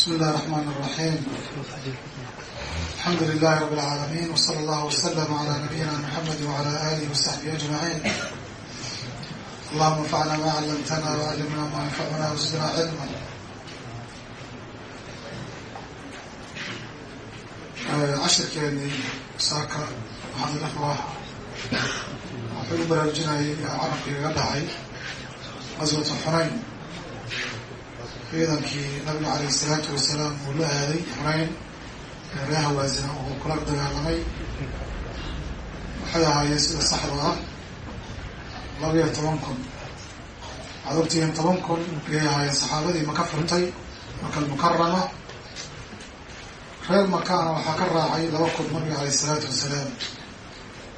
بسم الله الرحمن الرحيم الحمد لله رب العالمين وصلى الله وسلم على نبينا محمد وعلى آله وصحبه أجمعين اللهم انفعنا ما علمتنا وعلمنا ما ينفعنا وزدنا علما cashirkeeni saaka waxaan ila rabaa waxuu u baraarujinayay carabka igaga dhacay qaswatu xunayn ciidankii nabiga calayhi salaatu wasalaam uu la aaday xunayn ee ree hawaasina uu kula dagaalamay. Waxay ahaayeen sida saxda ah labiyo toban kun. Waxaad toban kun ayay ahaayeen saxaabadii maka furtay maka almukarama reer makaana waxaa ka raacay laba kun nabiga calayh isalaatu wasalaam.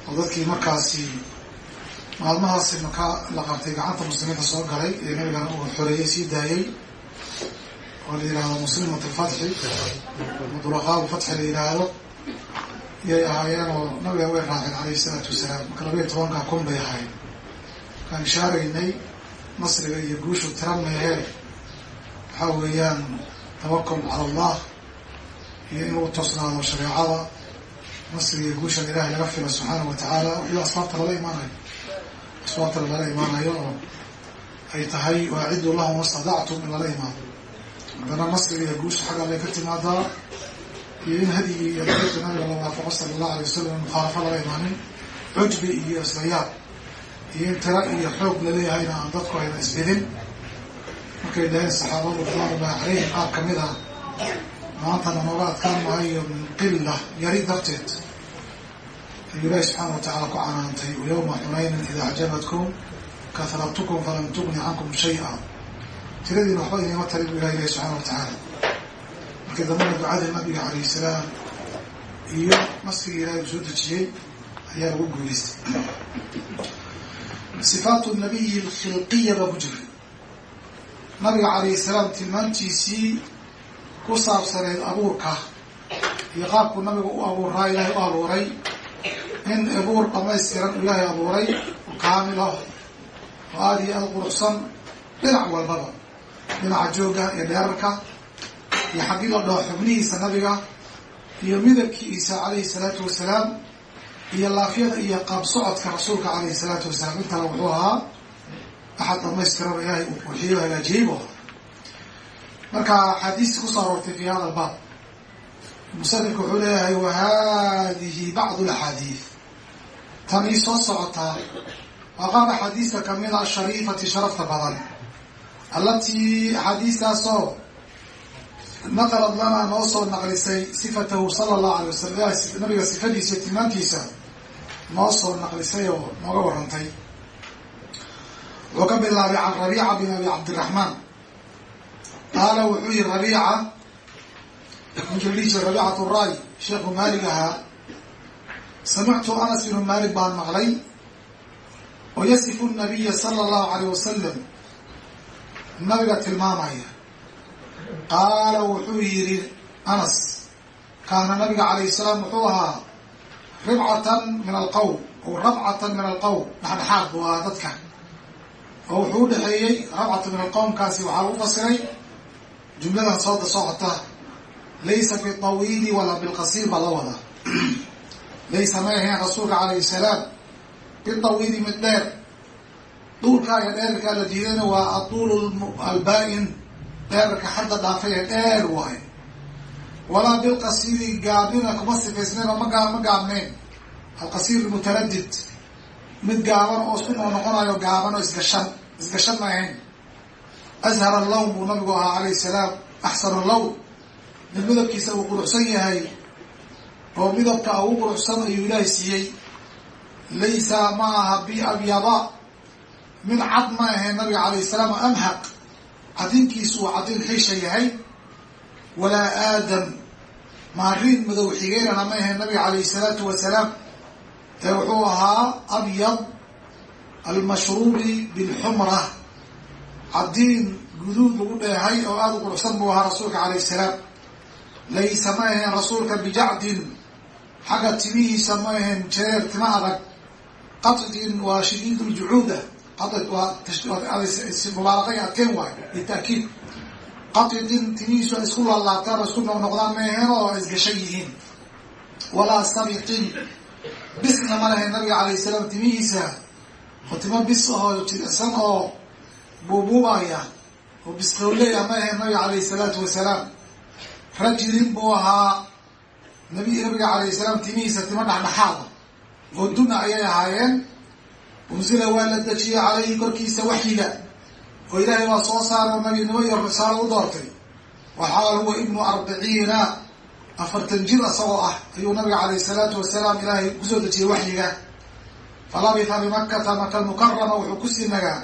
Oo dadkii markaasi maalmahaasi maka la qabtay gacanta muslimiinta soo galay ee nabigana uu xoreeyey sii daayey oo la yihahdo muslimat alfatxi mudulaqaabu fatxi la yihaahdo iyay ahaayeen oo nabiga way raaceen calayhi isalaatu wasalaam. Marka labayo tobanka kun bay ahayd markaan ishaaraynay nasriga iyo guushu tira waxaa weeyaan tawakul cala allah iyo inuu toosnaado shareecada. Nasriga iyo guushan ilahay laga filo subxaanahu watacaala wixii asbaabta lala imaanayo. Asbaabta lala imaanayo oo ay tahay waacidu lahum mastadactum in lala imaado haddana nasriga iyo guusha xagga ka timaadaa iyo in hadigii iyo dariiqii nabiga la waafaqo sala allahu alay wasalam mukhaalafa lala imaanin. Cujbi iyo islayaab iyo in tira iyo xoog laleeyahayna aan dadku ayna isbidin markay dhaheen saxaabadu ridwanullahi calayhim qaar ka mid ah maantana nooga adkaan maayo min qila yari darteed. Ayuu ilaahi subxaana watacaala ku canaantay yawma xunaynin idaa acjabatkum kahrabtukum falam tugni cankum shay-a tiradiina waxba inima tarin bu ilahi ilahi subxaana watacaala markii dambana ducadii nabiga calayhi salaam iyo nasrigii ilahi uu soo dejiyey ayaa lagu guuleystay. Sifaatu nabiyi alkhilqiya baa ku jira nabiga calayhi salaam tilmaantiisii ku saabsaneed abuurka iyo qaabkuu nabiga u abuuraa ilaahay u abuuray in abuur dhamaystiran ilaahay abuuray kaamil ah oo aada iyo aada quruxsan dhinac walbaba dhinaca joogga iyo dheerarka iyo xaggii la dhaho xubnihiisa nabiga iyo midabkiisa calayhi salaatu wasalaam iyo laafyada iyo qaab socodka rasuulka calayhi salaatu wasalaam. Intana wuxuu ahaa axad dhamaystiran ilaahay uu qurxiyo hagaajiyey bu ahaa marka axaadiista ku soo aroortay fi hada albaab musanifku wuxuu leeyahay wa hadihi bacdu alaxaadiid tanii soo socotaa waa qaar axaadiista ka mid a ashariifati sharafta badan allatii axaadiistaasoo naqalad lanaa noo soo naqlisay sifatahu sala allahu alay wasalam nabiga sifadiisa tilmaantiisa noo soo naqlisay oo nooga warantay. Wuxuu ka bilaabay can rabiica bin abi cabdiraxmaan qaala wuxuu yihi rabiica dhihi jiray rabiicat ray sheekhu maalig ahaa. Samictu anas binu maalik baan maqlay oo yasifu nabiya sala allahu alayh wasalam nabiga tilmaamaya. Qaala wuxuu yihi anas kaana nabiga calayh salaam wuxuu ahaa ribcatan min alqowm o rabcatan min alqowm dhexdhexaad buu ahaa dadka. Oo wuxuu udhexeeyey rabcatan min alqowmkaasi waxaa lagu fasiray jumladan sooda socota laysa bitawiili walaa bilqasiir baa la wadaa. Laysa may ahayn rasuulka calayhi salaam bitawiili mid dheer duulkaa iyo dheerarkaa la diidayna waa aduul albaa-in. Dheerarka xadda dhaafay ee dheer waayo walaa bilqasiiri gaabina kuma sifaysnayn oo magaa ma gaabnayn alqasiir mutaradid mid gaaban oo isku noo noqonayo gaaban oo isgashan isgashan ma ahayn. Ashar allawn buu nabigu ahaa calayhi salaam. Axsan allawn mid midabkiisa uu quruxsan yahay oo midabka ugu quruxsan ayuu ilaahay siiyey. Laysa ma aha biabyada mid cad ma ahayn nabiga calayhi salaam amhaq cadinkiisu uu cadin xiisha yahay. Walaa aadam. Maariin madow xigeynana ma ahayn nabiga calayhi salaatu wasalaam ee wuxuu ahaa abyad almashruubi bilxumra. Caddiin guduud lagu dheehay oo aada u quruxsan buu ahaa rasuulka calayh salaam. Laysa ma ahayn rasuulka bijacdin. Xagga timihiisa ma ahayn jeer tima adag. Qatdin waa shadiid ljucuuda qad waa mubaaraqay adkeen waayo litaakiid qatidin timihiisu ay isku laalaabtaan oo isku noqnoqdaan maaheen oo isgashan yihiin walaa sabiqin. Bisna ma lahayn nabiga calayh salaam timihiisa oo timo bis ahoo jilicsan oo buubuubaya oo biskowleya ma ahayn nabiga calayhi salaatu wasalaam rajilin buu ahaa nabi nabiga calayh salaam timihiisa timo dhexdhexaada oo duna ayay ahaayeen unsila waa la dejiyey calayhi korkiisa waxyiga oo ilaahay waa soo saaro nabinimo iyo risaalo u doortay. Waxaal huwa ibnu arbiciina afartan jir isagoo ah ayuu nabiga calayh salaatu wasalaam ilaahay ku soo dejiyey waxyiga. Falabita bimakata maka mukarama wuxuu ku sii nagaa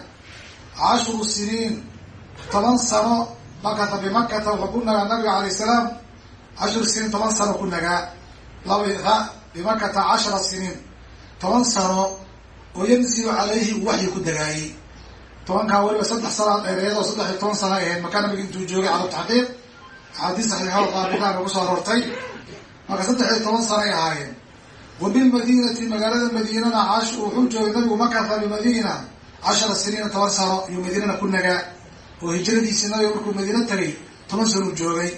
cashru siniin toban sano makata bimakata wuxuu ku nagaa nabiga calayh salaam cashru siniin toban sano ku nagaa. Labita bimakata cashara siniin toban sano oo yanzilu calayhi waxyi ku dagaayey tobankaa weliba saddex sana dheereed oo saddex iyo toban sana ahayd maka nabiga intuu joogay cala taxqiiq axaadiis saxiixada qaarkoodaan ugu soo aroortay. Marka saddex iyo toban sanay ahaayeen. Wa bilmadinati magaalada madiinana cash wuxuu joogay nabigu makata bimadiina cashara siniina toban sano iyuu madiinana ku nagaa oo hijradiisii nabiga markuu madiina tagay toban sanuu joogay.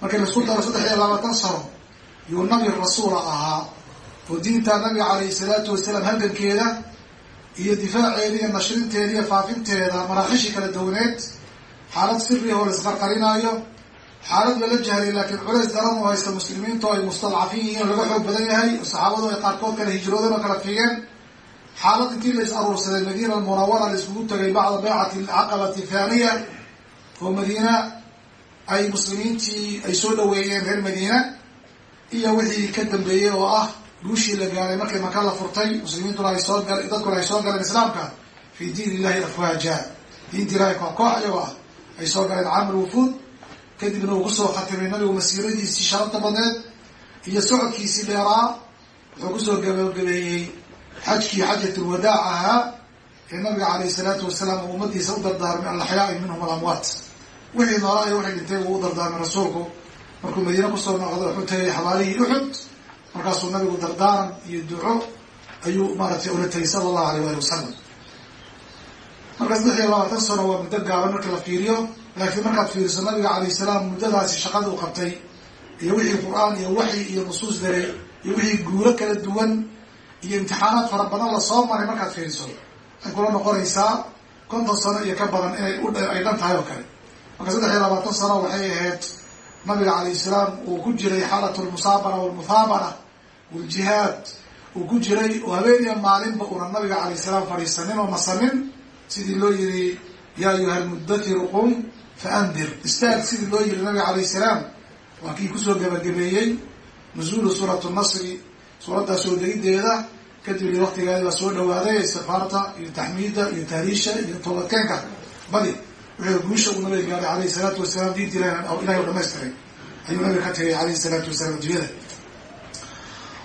Markii la isku daro saddex iyo labaatan sano yuu nabi rasuula ahaa oo diinta nabiga calayhi salaatu wasalaam halgankeeda iyo difaaceeda iyo nashrinteeda iyo faafinteeda maraaxishii kala downeed xaalad siri oo la isqarqarinaayo xaalad lala jahlay laakiin culays daran oo haysta muslimiintu ay mustadcafiin yihiin oo laga xoog badan yahay oo saxaabadu ay qaarkood kala hijroodeen oo kala figeen. Xaalad intii la is aruursaday madiina almunawara la iskugu tagay bacda baycati alcaqabati thaniya oo madiina ay muslimiintii ay soo dhaweeyeen reer madiina iyo wixii ka dambeeyey oo ah guushii la gaaray markii maka la furtay muslimiintuna ay soo gal dadkuna ay soo galeen islaamka fi diin illahi afwaaja diinta ilahay koox koox iyagoo ah ay soo galeen caamil wufuud kadibna uu ku soo khatimay nabigu masiiradiisii sharafta badneed iyo socodkiisii dheeraa wuxuu ku soo gabagabeeyey xajkii xajatulwadaac ahaa ee nabiga calayhi salaatu wasalaam uu ummadiisa u dardaarmay alaxyaai minhum alamwaat wixii noolaa iyo wixii dhintay uu u dardaarmay rasuulku. Markuu madiine ku soo noqdo wuxuu tagay xabaalihii uxud markaasuu nabigu dardaaran iyo duco ayuu maaratay ula tegay sala allahu alayh wali wasalam marka saddex iyo labaatan sano waa muddo gaaban marka la fiiriyo laakiin markaad fiiriso nabiga calayh salaam muddadaasi shaqada u qabtay iyo wixii qur'aan iyo waxyi iyo nusuus daray iyo wixii guuro kala duwan iyo imtixaanaad fara badan la soo maray markaad fiiriso. Waxay kula noqonaysaa konton sano iyo ka badan inay ay dhan tahay oo kale. Marka saddex iyo labaatan sano waxay ahayd nabiga calayh salaam uu ku jiray xaalat lmusaabara walmuthaabara waljihaad uu ku jiray oo habeeniya maalinba una nabiga calayh salaam fadhiisanin oo nasanin sidii loo yiri yaa ayuha lmuddatiru qum faandir. Istaag sidii loo yiri nabiga calayh salaam waa kii ku soo gabagabeeyey nuzuulu suuratu nasri suuraddaa soo degideeda kadib li waktigeeda baa soo dhawaaday istikfaarta iyo taxmiidda iyo tahliisha iyo toobadkeenka. Badi wixii guusha uu nabiga gaaray alayhi salaatu wasalaam diinta ilahi ilahay u dhamaystiray. Ayuu nabiga ka tegay alayhi salaatu wasalaam addunyada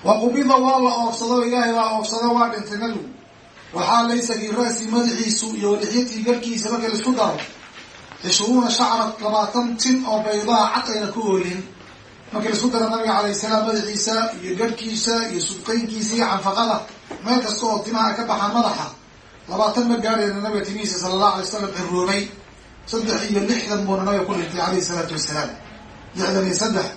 wa qubida waa la oobsado ilaahay baa oobsado waa dhintay nabigu. Waxaa laysa fii ra'si madaxiisu iyo walixyatii garkiisa markii la isku daro cishruuna shacra labaatan tin oo baydaa cad ayna ku oolin markii la isku daro nabiga calayh salaam madaxiisa iyo garhkiisa iyo sudqaynkiisa iyo canfaqada meel kasta oo timaha ka baxaan madaxa. Labaatan ma gaadhayna nabiga timihiisa sala allahu alay wasalam ciroobay saddex iyo lixdan buuna nabiga ku dhintay calayhi salaatu wasalaam. Lixdan iyo saddex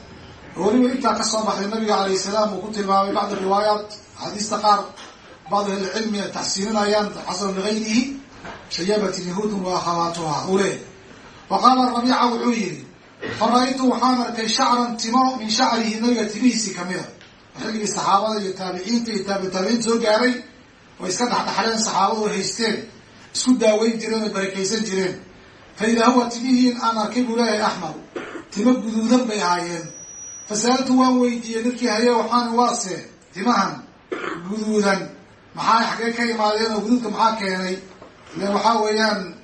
oo weliba intaa ka soo baxday nabiga calayh salaam uu ku tilmaamay bacdi riwaayaat axaadiista qaar bacd ahlicilmi ay taxsiininayaan xasan ligayrihi shayabat yahuudun wa akhawaatuha uu leeyahy wa qaala rabiica wuxuu yihi fa ra'aytu waxaan arkay shacran timo min shacrihi nabiga timihiisii kamida xilligii saxaabada iyo taabiciinta iyo taabitaabiciinta soo gaaray oo iska dhexdhexleen saxaabadu haysteen isku daaweyn jireen oo barakaysan jireen. Fa idaa timihiin aan arkay buu leeyahay timo guduudan bay ahaayeen fasaaltu waan weydiiyey dadkii haye waxaan waase timahan guduudan. Maxaa xaggee ka imaadeen oo guduudka maxaa keenay? Ile waxaa weeyaan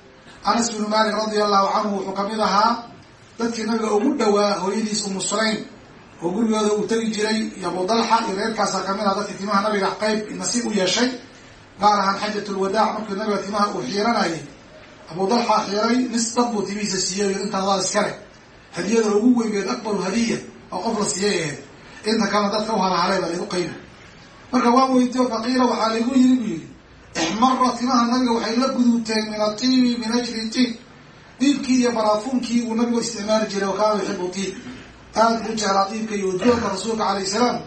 anas binu malik radia allahu canhu wuxuu ka mid ahaa dadkii nabiga ugu dhawaa hooyadiis umu sulaym oo gurigooda uu tegi jiray iyo abu dalxa iyo reerkaasa ka mid aha dadkii timaha nabiga qeyb nasiib u yeeshay gaar ahaan xajat lwadaac markii nabiga timaha uu xiiranayay abu dalxa xiiray nis dad buu timihiisa siiyey intaadaad iskale hadiyada ugu weygeed akbaru hadiya oo qof la siiyay ahayd inta kalena dadka uhalahale baa laigu qaybi marka waan weydiyo faqiila waxaa laigu yiri buu yihi ixmara timaha nabiga waxay la guduuteen min atiibi min ajli tiib diibkii iyo baraafuunkii uu nabigu isticmaali jiray wa kaana yuxibu diib aad buu jeclaa diibka iyo udgoonka rasuulka alayh salaam.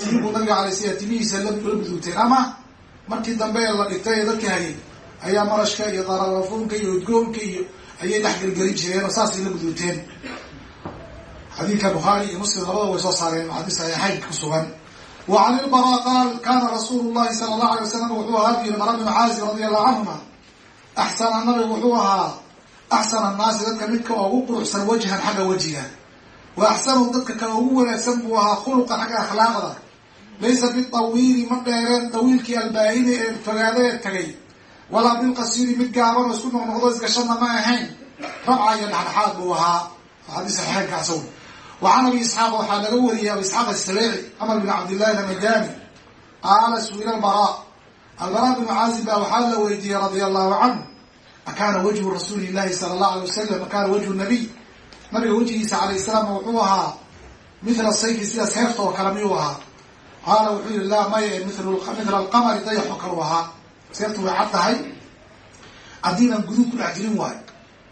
Tii buu nabiga alay slam timihiisa la guduuteen ama markii dambe la dhigtay ee dadka hayay ayaa marashka iyo baraafuunka iyo udgoonka iyo ayay dhex gelgelin jireen oo saasay la guduuteen xadiidka bukhaari iyo muslim labada way soo saareen xadiis saxiixayn ku sugan. Wa can ilbara qaal kana rasuulu llahi sala allahu alay wasalam wuxuu ahaa bu yiri bara bnu caazib radi allahu canhuma axsana nabigu wuxuu ahaa axsana annaasi dadka midka ugu quruxsan wajhan xagga wejiga. Wa axsanahu dadka kale ugu wanaagsan buu ahaa khuluqan xagga akhlaaqda. Laysa bitawiili ma dheereen tawiilkii albaahini ee fogaada ee tagay. Walaa bilqasiiri mid gaaban oo isku noqnoqdo isgashana ma ahayn. Rabca iyo dhexdhexaad buu ahaa. Xadiis saxiixaynka asagu wa can abi isxaaq waxaa laga wariyay abi isxaaq asabeeci camar bin cabdillahi namadani qaala su'ila albara. Albara bnu caazib baa waxaa la weydiiyey radia allahu canhu akaana wajhu rasuuli llahi sala allahu alay wasalam akaana wajhu nabiy nabiga wejigiisa calayh salaam wuxuu ahaa mithla sayfi sida seefta oo kale miyuu ahaa. Qaala wuxuu yihi laa maya mithla alqamari dayaxo kalu ahaa. Seeftu way cad tahay. Cadiinaan guduud ku dhex jirin waayo.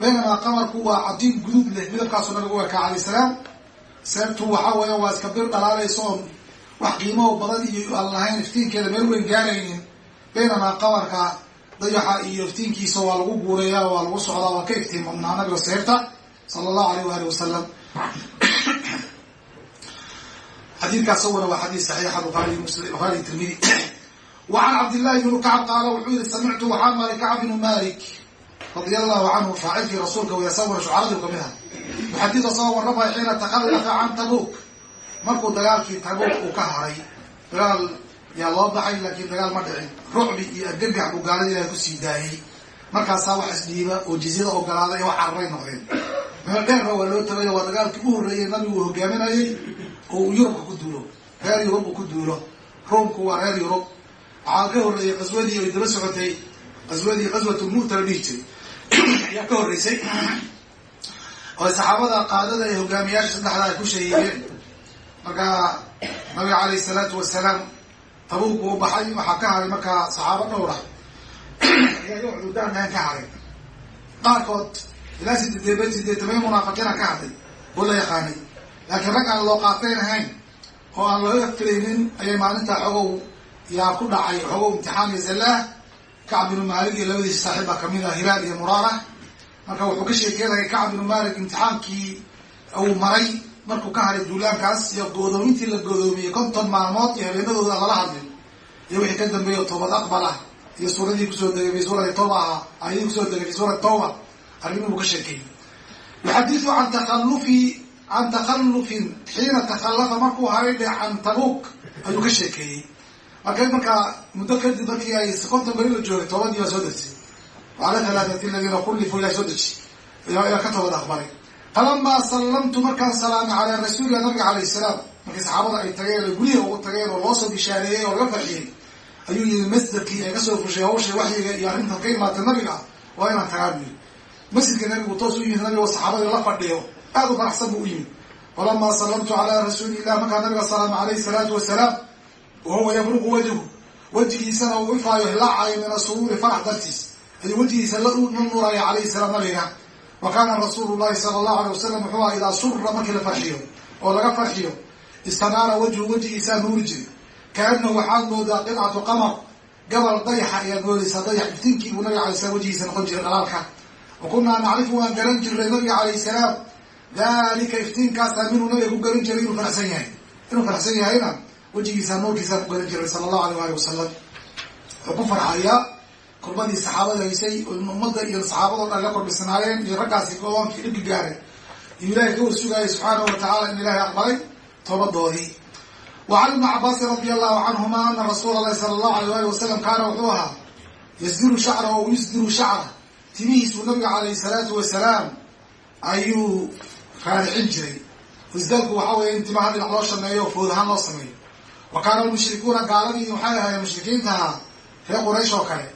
Baynamaa qamarku waa cadiin guduud leh midabkaasuu nabigu u ekaa calayh seeftu waxa weeya waa iska bir dhalaalaysa wax qiimoo badan iyo aan lahayn iftiinkeeda meel weyn gaaraynin. Baynamaa qamarka dayaxa iyo iftiinkiisa waa lagu guureeya waa lagu socdaa waa ka iftiin badnaa nabiga seefta sala allahu alayh waali wasalam xadiidkaas isaguna waa xadiis saxiixa buhaari buhaari tirmidi wa can cabdillahi bnu kacab qaala wuxuu yihi samictu waxaa maalay kacb bnu malik radia allahu canhu faacilkii rasuulka wey isaguna shucaradii ka mid ah muxadid asagoo warramaya xiina takhallafa can tabuuk markuu dagaalkii tabuuk uu ka haray dagaal yaa loo baxay laakiin dagaal ma dhicin. Rucbi iyo argagax buu gaalada ilahay ku sii daayey. Markaasaa wax isdhiiba oo jizyada ogolaaday ee wax cararay noqdeen. Meel dheerba waa loo tagayo waa dagaalkii u horreeyey nabigu uu hogaaminayay oo uu yurubka ku duulo. Reer yurub uu ku duulo. Roomku waa reer yurub. Waxaa ka horreeyey qaswadii ay daba socotay qaswadii qaswatulmu'ta la dhihi jiray ayaa ka horreysay. Oo saxaabada qaadada ee hogaamiyaasha saddexda ay ku sheegeeyeen marka nabiga calayhi salaatu wasalaam tabuuk uu baxay waxaa ka haray markaa saxaabo dhowra. Ayaa uxdudaanaan ka haray. Qaarkood ilaa sideed sideetamay munaafiqiina ka hadlay oo la yaqaanay. Laakiin rag aan loo qaatayn ahayn oo aan looga filaynin ayay maalintaa xogow yaa ku dhacay xogow imtixaan iyo kacb binu maalik iyo labadiisa saaxiib baa ka mid ah hilaal iyo muraara. Marka wuxuu ka sheekeynaya kacb binu maalik imtixaankii uu maray markuu ka haray duulaankaas iyo goodoomintii la goodoomiyey konton maalmood iyo habeenadooda lala hadlin iyo wixii ka dambeeya toobad aqbal ah iyo suuradii ku soo degay fi suurati tawba ahaa ayadii ku soo degay fi suurati tawba arrimihii buu ka sheekeeyey yuxadisu can takhalufi can takhallufin xiina takhallafa markuu haray dhe can tabuuk ayuu ka sheekeeyey marka markaa muddo kadib markii ay konton beri la joogay toobadii baa soo dejisay wacala halaathati aladiina kullifuu ilahay soo deji ilaa ka toobad aqbalay falamaa sallamtu markaan salaamay calaa rasuulilah nabiga calayh salaam markii saxaabada ay tageen oo guryaha ugu tageen oo loo soo bishaareeyey oo laga farxiyey ayuu yihi masderkii ay ka soo fushay hawsha waxyiga iyo arrintan ka imaatay nabiga waa inaan tagaa buu yihi masjidka nabigu toos u yimid nabiga saxaabadii la fadhiyo aad u faraxsan buu u yimid falamaa sallamtu calaa rasuulillah markaa nabiga salaamay calayhi salaatu wasalaam wahuwa yabruqu wajhu wejigiisana uu ifaayo hilaacayo min asuruuri farax dartiis ayuu wejigiisa la nuraya calayhi salaam nabiga wa kaana rasuulu llahi sala allahu alay wasalam wuxuu aha idaa sura markii la farxiyo oo laga farxiyo istanaara wajhu wejigiisaa nuuri jiri kaanahu waxaad moodaa qidcatu qamar gabal dayaxa ayaad moodaysaa dayax iftiinkii buu nabiga alay slam wejigiisa noqon jiray dhalaalka wa kunaa nacrifu waan garan jirnay nabiga calayh salaam dalika iftiinkaasaa minuu nabiga ku garan jiray inuu faraxsan yahay inuu faraxsan yahayna wejigiisa nuurkiisaa ku garan jiray sala allahu alayh ali wasalam wuxuu ku farxayaa kurbadii saxaabada haysay oo ummadda iyo saxaabado dhan la korbisnaayeen iyo raggaasi goobankii dhibki gaareen. Iyo ilahay ka warsugaayay subxaanahu watacala in ilahay aqbalay toobadoodii wa can ibni cabaasin allahu canhuma ana rasuula allahi sala allahu alayh ali wasalam kaana wuxuu ahaa yasdiru shacra oo yusdiru shacra. Timihiisuu nabiga calayhi salaatu wasalaam ayuu raaricin jiray. Isdaalku waxa weeye in timaha dhinac loo shameeyo oo food ahaan loo sameeyo wa kaana almushrikuuna gaaladii waxay ahaayeen mushrikiintaha reer quraysh oo kale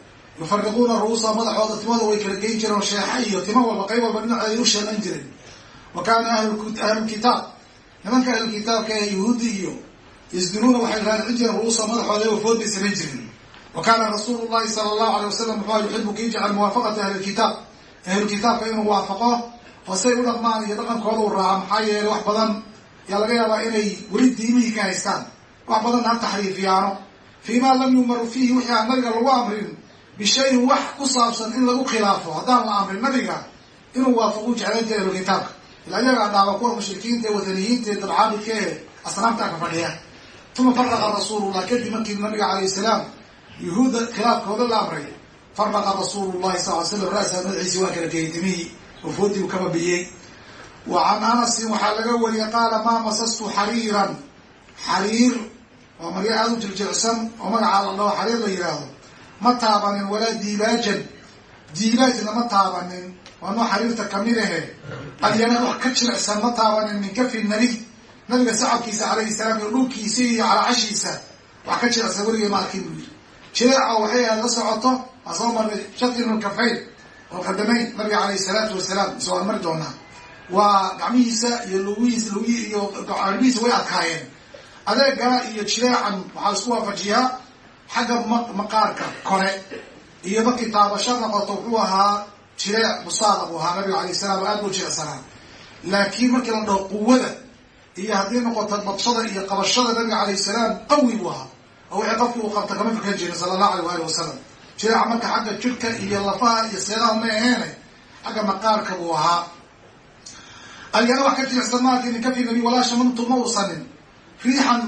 yufariquuna ru'uusa madaxooda timada way kala geyn jireen oo sheexa iyo timo walba qayb walba dhinaceeda u sheelan jireen wa kaana ahlulkitaab nimanka ahlulkitaabka ee yuhuudi iyo yasdiruuna waxay raaricin jireen ru'uusa madaxooda oo food bay samayn jireen wa kaana rasuulu llahi sala allahu alay wasalam wuxuu yuxibu kii jecel muwaafaqata ahlilkitaab ahlu kitaabka inuu waafaqo oo say u dhaqmaan iyo dhaqankooda u raaca maxaa yeelay wax badan yaa laga yaabaa inay weli diimihii ka haystaan wax badan ha taxriifiyaano fii ma lam yumaru fiihi wixii aan nabiga lagu amrin bishayin wax ku saabsan in lagu khilaafo haddaan la amrin nabiga inuu waafaqu jeclayn jira ahlu kitaabka ila iyagaa dhaaba kuwa mushrikiinta ee wataniyiinta ee dabcaabidka ee asnaamta ka fadhiya. Uma faraqa rasuulullah kadib markii nabiga calayh salaam yuhuudda khilaafkooda la amray faraqa rasuulu llahi sal ly slam ra'sa madaxiisi waa kala geeyey wafoodii uu ka babiyey wa can anasin waxaa laga wariyay qaala maa masastu xariiran? Xariir waa maryo aada u jiljilcsan oo magacaa la dhaho xariir la yidhaahdo ma taabanin walaa diibaajan diibaajna ma taabanin waa noo xariirta ka mid ahe adyana wax ka jilicsan ma taabanin min kafi nabiy nabiga sacabkiisa calayhi salaam iyo dhulkiisa iyo calaacashiisa wax ka jilicsan weligay ma arkin buu yiri jileeca waxay aad la socoto waa soo marnay kafayn oo qadamayn nabiga calayhi salaatu wasalaam mise waan mari doonaa. Waa gacmihiisa iyo lugihiisa lugi iyo gacmihiisa way adkaayeen adeegana iyo jileecan waxaa isku waafajiyaa xagga maqaarka kore. Iyo markii taabasho noqoto wuxuu ahaa jileec busaada buu ahaa nabiga alayh salam aad buu jilecsanaa laakiin markii la dhaho quwada iyo haddii noqoto badshada iyo qabashada nabiga alayh salaam qawi buu ahaa. Oo wixii qofki uu qabta kama fikan jirin sala allahu alayh waali wasalam jileeca marka xagga jirka iyo lafaha iyo seedaha ma aheene xagga maqaarka buu ahaa. Alyana wax ka jilicsan maarki min kafi nabi walaa shamamtu ma usanin riixan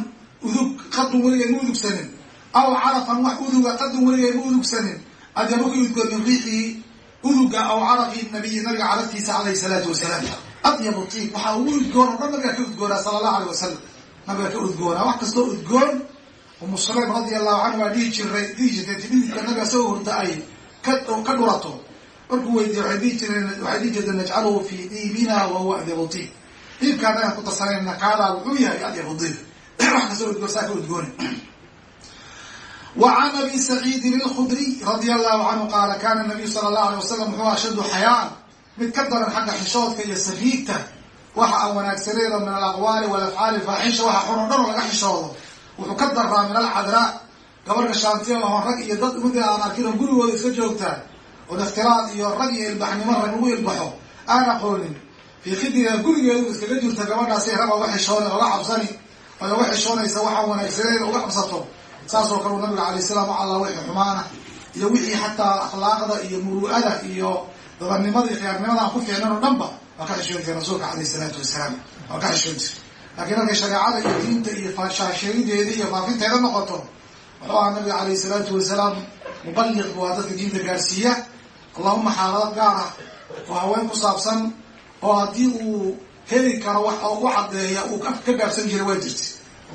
udug qadun weligay ma udugsanin. Aw carafan wax uduga qadun weligay ma udugsanin. Adyaba ka udgoon min riixihi uduga aw carafi nabiyi nabiga caraftiisa alayhi salaatu wasalaam. Adyabu tiib waxaa ugu udgoon o dhan nabiga ka udgoonaa sala allahu alayh wasalam nabiga ka udgoonaa wax kastoo udgoon umu sulaym radia allahu canhu waa dhihi jiray dhihi jirtay timididka nabiga isagoo hurda ay ka dhurato. Markuu weydiiye waxay dhihi jireen waxay dhihi jirtay najcaluhu fi diibina wa adyabu tiib dhiibkaa naga ku darsanayna qaala wuxuu yahay ad yabudil wax kastoo saa ka udgoona wa can abi saciidin alkhudriy radia allahu canhu qaala kana nabiyu sala allahu alay wasalam wuxuu ashaddu xayaan. Mid ka daran xagga xishoodka iyo sariigta waxa aan wanaagsanayno min alaqwaali walafcaali alfaaxisha waxa xun oo dhan oo laga xishoodo. Wuxuu ka daraa min alcadraa gabarh gashaantiya ohoon rag iyo dad mudda aan arkin oo gurigooda iska joogtaa oo iyo rag iyo ilbaxnimo rag lagu ilbaxo. Aan aqoonin fii khidriha gurigeedu iskaga jirta gabadhaasay rag oga xishoona oga cabsani oy oga xishoonaysa waxaan wanaagsaneeda uga cabsato. Saasoo kale nabiga alay salam alla wixii xumaana iyo wixii xataa akhlaaqda iyo muru'ada iyo dabanimada iyo khiyaarnimada aan ku fiicnan oo dhan ba waa ka xishoon jire rasuulka alayh salaatu wasalaam waa ka xishoon jire laakiin markay shareecada iyo diinta iyo shaasheegideeda iyo faafinteeda noqoto wuxuu ahaa nabiga alayh salaatu wasalaam mubaliq waa dadka diinta gaarsiiya. Allahuma xaalado gaar ah oo haween ku saabsan oo haddii uu heli karo wax ugu cadeeya uu ka gaabsan jiray waa jirta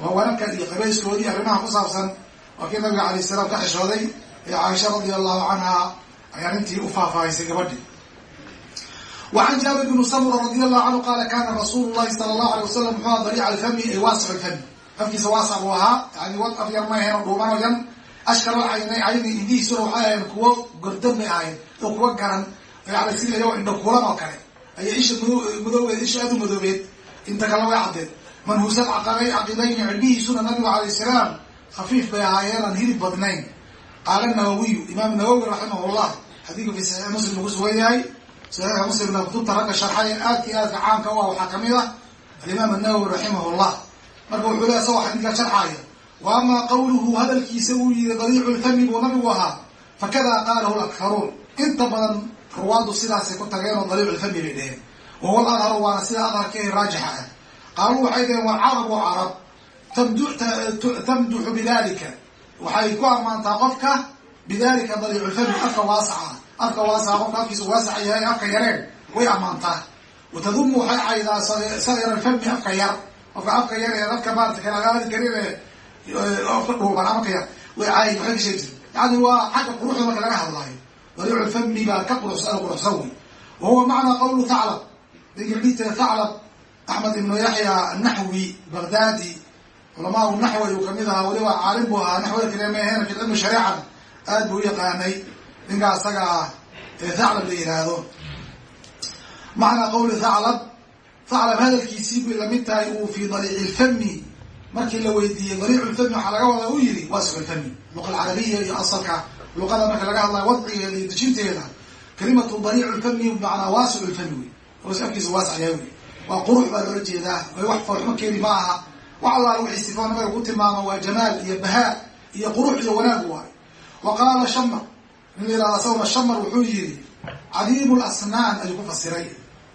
haweenarka iyo qabayskoodii arrimaha ku saabsan waa kii nabiga alayh salaam ka xishooday ee caaisha radia allahu canha ayaa intii u faahfaahisay gabadhi wa can jaabir bni samura radi allahu canhu qaala kana rasuulu llahi sala allahu alay wasalam muxuu aha dariica alfami ay waasic alfami. Afkiisa waasac buu ahaa yani wad af yar ma ahayn oo dhuuban oo yan ashkal alcaynay cayni indhihiisuna waxay ahayn kuwo gordon bay ahayn oo kuwa garan yani sida kale ayay isha mado madoobeed isha aad u madoobeed inta kale way caddeed. Manhuusad caqibayni cilmihiisuna nabigu alayh salaam khafiif bay ahaayeen aan hilib badnayn. Qaala nawawiyu imaam nawowi raximah llah xadiidku fi saxiix muslim ku sugan yahay. Saxiixa muslimna kutubta ragga sharxay aadka i aadka caamka u ah waxaa ka mid ah alimaam anawowi raximah llah marka wuxuu le asagoo xadiidka sharxaaya wa amaa qawluhu hadalkiisa uu yihi dariicu lfami buu nabigu ahaa fakada qaalahu lakharuun inta badan ruwaadu sidaasay ku tageen oo dariicu lfami bay dheheen wahuwa adharu waana sida adharka ee raajixa ah. Qaaluu waxay dhaheen walcarabu carab tamduxu bidalika waxay ku ammaantaa qofka bidalika dariiculfami afka waasaca afka waasaca qofka afkiisa waasac yahay afka yareen. Way ammaantaa. Watadumu waxay caydaa sagira alfami afka yar. Qofka afka yar ee dadka maarata kalagaadi karin ee afka dhuuban afka yar. Way caay waxay ka sheegi jir yani waa xagga quruxda marka laga hadlaayo dariiculfami baa ka quruxsan quruxsan wey wa huwa macnaa qawlu thaclab. Dingildhiita thaclab axmed ibnu yaxya anaxwi baghdadi. Culamaau naxwi ayuu ka mid ahaa weliba caalim buu ahaa. Naxwada kale maaheen fi cilmi shareecan aad buu u yaqaanay. Ninkaa isaga ah ee thaclab la yihaahdo macnaa qawli thaclab thaclab hadalkiisii bay la mid tahay uu fi daliici lfami markii la weydiiyey daliicu lfami laga wadaa u yihi waasic lfami luqa alcarabiya iyo asalka luqada marka laga hadlayo wadcigeeda iyo dejinteeda kalimatu bariicu lfami bimacnaa waasicu lfami wey afkiisa waasic yahay wey waa qurux baa loola jeedaa wax foolxumo keeni ma aha wax allaala wixii sifaa nabiga ku tilmaama waa jamaal iyo bahaa iyo qurux iyo wanaag waay wa qaala shamar nin la yihahda asaguna shamar wuxuu yihi cadiimu lasnaan ayuu ku fasiray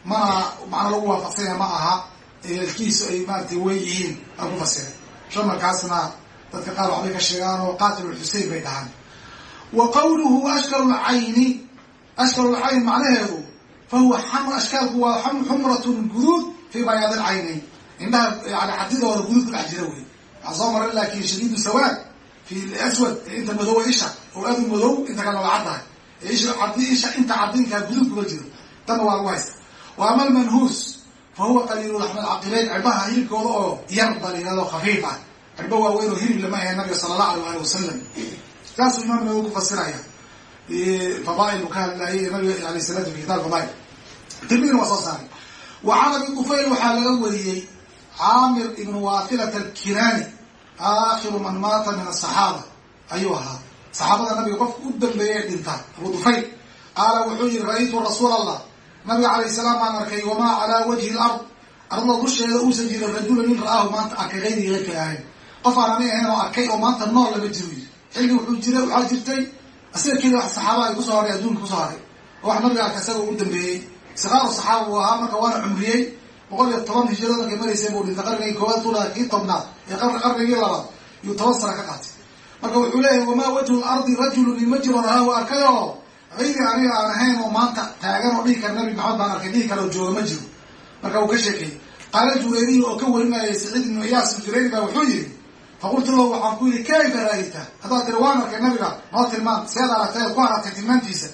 mana macna lagu waafaqsanya ma aha eelkiisu ay maaratay wey yihiin aa ku fasiray shamarkaasna dadka qaar waxbay ka sheegaan oo qatil lxusein bay dhahaan wa qawluhu ashkalu lcayni ashkalu lcayn macnaheedu fa huwa ashkaalku waa xumratun guduud fi bayaad alcaynayn indhaha yani cadidooda guduud ku dhex jira wey waxaa soo maray laakin shadiidu sawaad fi aswad inta madowa isha oo aad u madow inta kale waa caddahay isha cadi isha inta cadinkaa guduud kuga jiro. Tanna waa lagu haysta. Wa ama almanhuus fa huwa qaliilu laxmed caqileyn cirbaha hilibkooda oo yar daliilado ah. Cirba waaweyn oo hilib lama ahayn nabiga sala wasalam saasuu imaam nawowi ku fasiraya fadaail u ka hadlayay nabiga alayh salatu fi fadaail. Tirmidina waa soo saaray. Wa can abi dufayl waxaa laga wariyey caamir ibnu waafilat alkinaani aakhiru man maata min asaxaaba ayuu ahaa. Saxaabada nabiga qofka u dambeeyay ee dhinta abu dufayl. Qaala wuxuu yihi ra'aytu rasuul allah nabiga calayh salaam baan arkay wamaa calaa wajhi lard ardada dusheeda uusan jirin rajula nin ra'aahu maanta arkay ahayn. Qof aan ani ahayn oo arkay oo maanta nool lama jiro. yiri xilli wuxuu jira waxaa jirtay asiga keli wax saxaaba ay ku soo haray adduunka ku soo haray oo wax nabiga arka isaga ugu dambeeyey. Sikaaru saxaaba buu ahaa marka waana cumriyey. Boqol iyo toban hijrada markay maraysay buu dhintay qarnigii koowaad tula kii tobnaad. Ee qarnigii labaad. Iyuu toban sana ka qaatay. Marka wuxuu leeyahay wamaa wajhu lardi rajulun in ma jiro arkay oo gayri aniga aan ahayn oo maanta taagan oo dhihi kara nabi maxamed baan arkay dhihi kara oo jooga ma jiro. Marka uu ka sheekeeyey qaala jureyriy oo ka warinayay saciid ibnu iyaas jureyri baa wuxuu yihi faqultu lahu waxaan ku yihi kayfa raayta haddaad tiri waan arkay nabiga noo tilmaan seed aragtay ku aragtay tilmaantiisa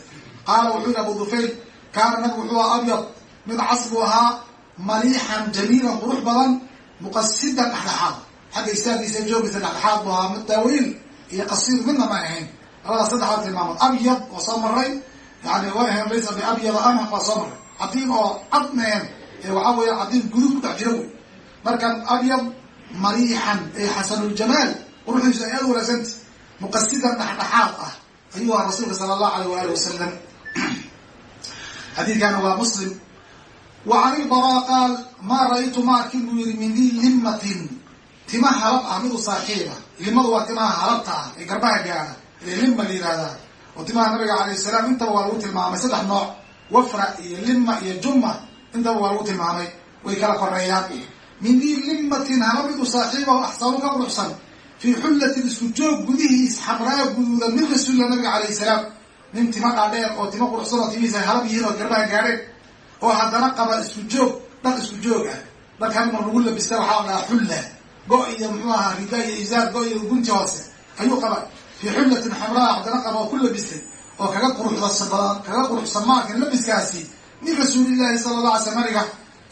qaala wuxuu yihi abu dufayl kaana nabigu wuxuu ahaa abyad mid cas buu ahaa maliixan jamiilan qurux badan muqasidan dhexdhexaad xagga istaagiisa joogiisa dhexdhexaad buu ahaa mid daawiil iyo qasiir midna ma ahayn labadaas saddexaad tilmaamood abyad waa soo maray yani wa ahayn laysa biabyada anhaq waa soo maray cadiin oo cad mehen ee waxaa weya cadiin guduud ku dhex jira abyad mariixan ee xasanuljamaal quruxdiisu ay aad wanaagsanti muqasidan dhexdhexaad ah ayuu ahaa rasuulka sala allahu alayh waali wasalam xadiidkana waa muslim. Wa can ilbaraa qaal maa ra'aytu ma arkin buu yihi min di limatin tima halab ah midu saaxiiba limadu waa timaha halabta ah ee garbaha gaana ee lima la yihahdaa oo timaha nabiga alayh salaam intaba waa lagu tilmaamay saddex nooc wafra iyo lima iyo juma intaba waa lagu tilmaamay. Way kala koreeyaan min di limatin hala midu saaxiiba o axsanu ka quruxsan. Fii xullatin isku joog gudihiis xamraa guduudan min rasuulila nabiga alayh salaam. Nin tima dhaadheer oo tima quruxsan oo timihiisa halab yihiin oo garbaha gaadheen oo haddana qaba isku joog dhar isku joog ah. Dharka hal mar lagu labista waxaa dhahaa xulla. Go- iyo muxuu ahaa rida iyo izaar go- iyo gunti hoose. Ayuu qaba. Fii xullatin xamraa haddana qaba oo ku labistay. Oo kaga quruxda kaga quruxsan maalkan labiskaasi. Min rasuulillahi sala alla alay slam nabiga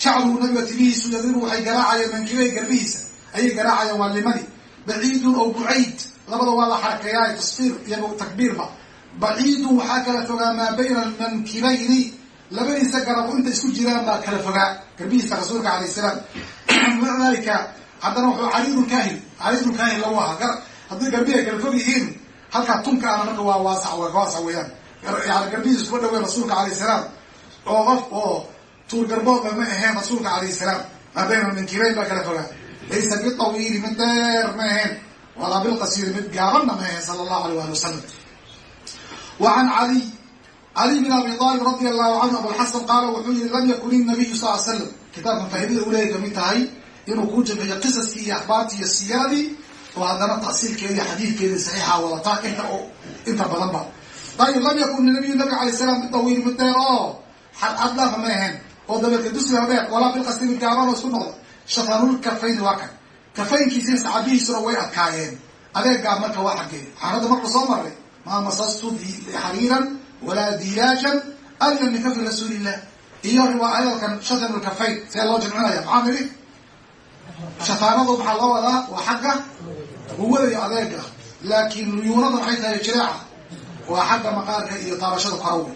jacluhu nabiga timihiisu yadiru waxay garaacayeen mankibay garbihiisa. Ayay garaacayeen waa limadi baciidun oo bucayd. Labada waa la xarakeeyaa tasfiir iyo takbiirba baciidun waxaa kala fogaa maa bayna almankibayni labadiisa garabo inta isku jiraan baa kala fogaa. Garbihiisa rasuulka alayh salaam. Maca dalika haddana wuxuu cariidulkahin cariidulkahin lagu ahaa haddii garbihi kala fog yihiin halkaa tunka ana marka waa waasac waasac weeyaan yani garbihiisa iskuba dhaween rasuulka alayh salaam. Oo qof oo tuur garboodba ma aheen rasuulka alayh salaam maa bayna almankibayn baa kala fogaa laysa bitawiili mid dheer ma aheen walaa bilqasiiri mid gaabanna ma aheen sala allahu alayh ali wasalam wa can caliy cali bin abi aalib radi allahu canhu abulxasan qaala wuxuu yihi lam yakun inabiyu sal l slam kitaabkan faahidada u leeyahy ka mid tahay inuu kuu jamciyo qisaskii iyo axbaartii iyo siyaradii oo haddana tasiilkeedii xadiidkeedii saxiixa wadataa inta inta badanba ayib lam yakun nabiyu nabiga alay salam bidawiili mid dheer oo xadlaafa ma aheen oo dabeedka dusliha dheer walaa bilqasti mid gaaban oo isku noqda shatanul kafayni waa kan. Kafaynkiisina sacabihiisuna way adkaayeen. Adeegaa marka waa xaggee xaanada marka soo maray maa masastu xariiran walaa dilaajan adla min kafi rasuulillah. Iyo riwaa hadalkan shatanul kafayn see loo jamcinaya maxaa nidhi shataanadu maxaa loo wadaa waa xagga quwada iyo adeega laakiin luyuunada maxay tahay jireeca. Waa xagga maqaarka iyo taabashada korawe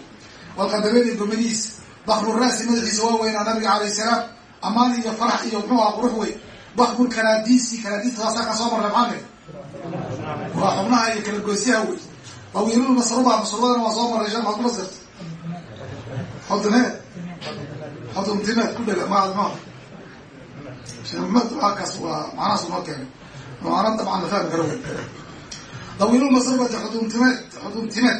walqadabeed iyo gomadiis dakruraasi madaxiisa waa weynaa nabiga alayh salaam amaan iyo farax iyo muxuu aha qurux wey bakbul kanaadiisi kanaadiista waasaa ka soo marray maxaa nidhi waa xubnaha iyo kala goysyaha wey wawiilul masruba masrubadana waa soo marray ku fasirta xudumeed xudumtimeed ku dhega maadma sheekh kaas waa macnahaas unoo keenay. Macna dabcan la fahmi karo wey dawiilulmasabati xudumtimeed xudumtimeed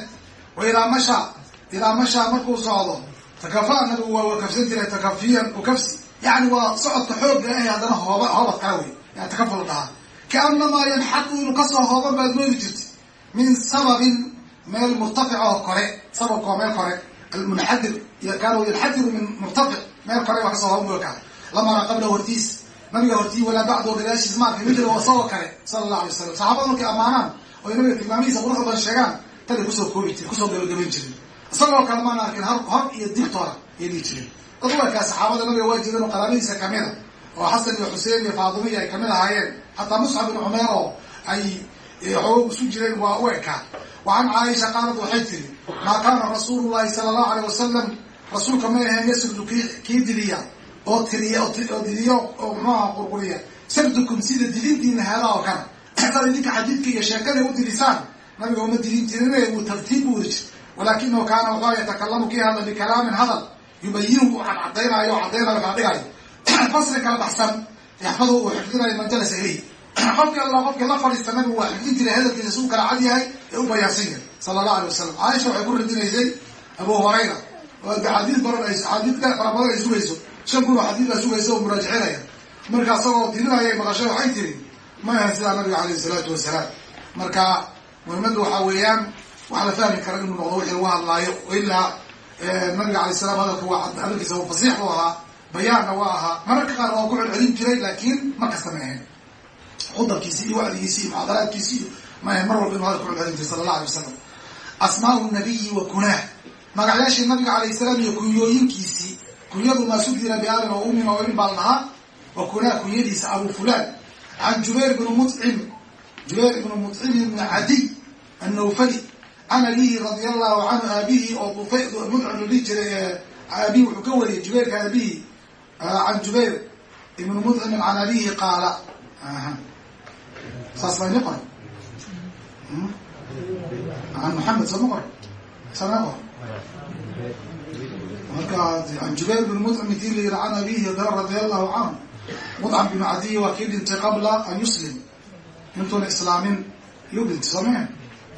wa idaa mashaa idaa mashaa markuu socdo takafaa nabigu waa wakafsan jiray takafiyan ukafsi yani waa socodka xoogga ah haddana hooba hoobad kala wey yani takaful dhahaa kaanamaa yanxadu inuu ka soo hooban baad moodi jirta min sababin meel murtafic oo kore sababka oo meel kore almunxadir kaana yanxadiru min murtafic meel kore waa ka soo hooban ka lamara qabla hortiis nabiga hortii walaa bacdo gadaashiis maarka midla waa isagoo kale sala allah alay wasalam saxaabada markay ammaanaan oo nabiga tilmaamihiisa quruxda badan sheegaan tali ku soo koobi jire ku soo gabagabayn jiren isagoo kale maan arkin hor iyo dibtoona ay dhihi jireen dad saxaabada nabiga waa jireen oo qaraabadiisa kamida oo xasan iyo xuseen iyo faadimiya ay ka mid ahaayeen. Xataa muscab bin cumeer oo ay xoog isu jireen waa u ekaa wa can caaisha qaalad waxay tiri maa kaana rasuulu llahi sala allahu aleyh wasalam rasuulka may ahayn yasrudu ki kii didiya oo tiriya oo didiyo oo muxuaha qurquriya. Sardukum sida didintiina heeda oo kale hadaad idinka xadiidka iyo sheekada u didisaan nabiga uma didin jirine wuu tartiib bu wadi jir walakinahu kaana wuxua yatakalamu kii hadla bikalaamin hadal yubayinu u cadcadaynaayo o caddaynayo kala dhigayo. Fasli kala baxsan yaxfadu uu xifdinayo man jalasa ilayh qofki alla qofkii la fadhiista nabigu waa xifdin jiray hadalkiisa si u kala cad yahay ee u bayaansan yahay sala allahu alay wasalam caaisha waxay ku radinaysay abu hurayra oo xadiis baran ay badan ay sugayso shan kun oo xadiid baa sugaysa oo muraajicinaya marka isagoo tirinaya maqashay waxay tiri ma ahan sidaa nabiga alayh isalaatu wasalaam. Marka muhimadu waxaa weeyaan waxaa la fahmi kara inuu noqdo wixii lagu hadlaayo ilaa nabiga alay salam hadalka waa hadalkiisa fasiix buu ahaa bayaanna waa ahaa. Mararka qaar waa ku celcelin jiray laakiin ma kasta ma ahayn. Khudabkiisi iyo wacdigiisi iyo muxaadaraadkiisi iyo ma ahayn mar walba inu hadalka celcelin jiray sala allah alay wasalam asmaau nabiyi wa kunaah. Magacyaashii nabiga alayh salaam iyo kunyooyinkiisii kunyadu maa sudira biaalin oo umin oo ibn baa la dhahaa wa kunaa kunyadiisa abu fulaan. Can jubayr bni mucim jubayr ibnu mucim ibni cadiy annawfali can abihi radia allahu canhu aabihi oo mucim la dhihi jiray aabihi wuxuu ka wariyay jubayrka aabihi can jubayr ibnu mucimin can abihi qaala saas baa ini qoray an maxamed sama qor? Sama qor? Marka an jubayr bn mucim intii la yihi can abihi radia allahu canhu mudcam binu cadiy waa kii dhintay qabla an yuslim. Intuuna islaamin yuu dhintay sameen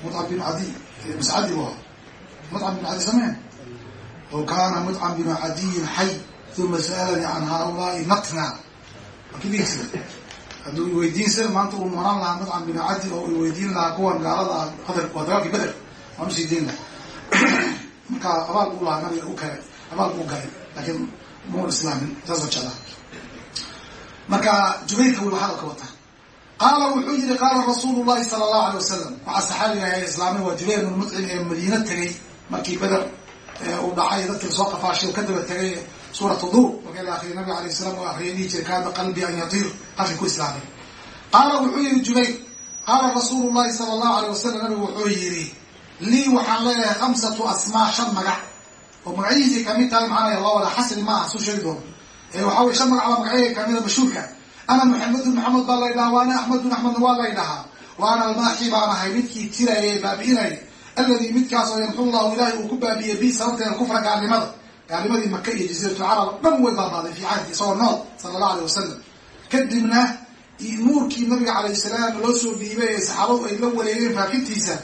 mudcam binu cadiy mascadi bu ahaa mudcam binu cadiy sameen o kaana mudcam binu cadiyin xay uma sa'alanii can haaulaai natna jira hadduu iweydiinsa maanta uu noonaan lahaa mudcam binu cadi oo iweydiin lahaa kuwan gaalada ah badr waa dagaalkii beder waan u sii dayn laha marka abaal buu lahaa nabiga u kale abaal buu galay laakiin muun islaamin saasa jeclaa marka jubayrka wiba hadalka wata qaala wuxuu yihi qaala rasuulu llahi sala allahu alay wasalam waxaa saxaabiga ee islaamay waa jubayr bn mucim ee madiina tegay markii beder uu dhacay dadkii la soo qafaashay ka tegay suuratu duur. Markii la akriyay nabiga alayh salam oo akriyay dhihi jiray kaada qalbi an yatiir halkii ku islaamay. Qaala wuxuu yihi jubayr qaala rasuulu llahi sala allahu alay wasalam nabigu wuxuu yihi lii waxaan leeyahay khamsatu asmaa shan magac oo magacyihiisii ka mid tahay macnaya loo wada xasri ma aha suu sheegi doono waxa wey shan magac baa magacyahii kamida mashhuurka ana maxamedun maxamed baa laydhahaa waana axmedun axmedna waa laydhahaa waana almaaxi baan ahay midkii tirayay baabi'inay. Alladii midkaas oo yamxu llahu ilaahay uu ku baabi'iyey bi sababteeda kufra gaalnimada. Gaalnimadii maka iyo jasiiratu carab dhan way baabaaday fi cahdi isagoo nool sala allahu alay wasalam kadibna nuurkii nabiga calayh salaam loo soo dhiibay ee saxaabadu ay la wareegeen faafintiisa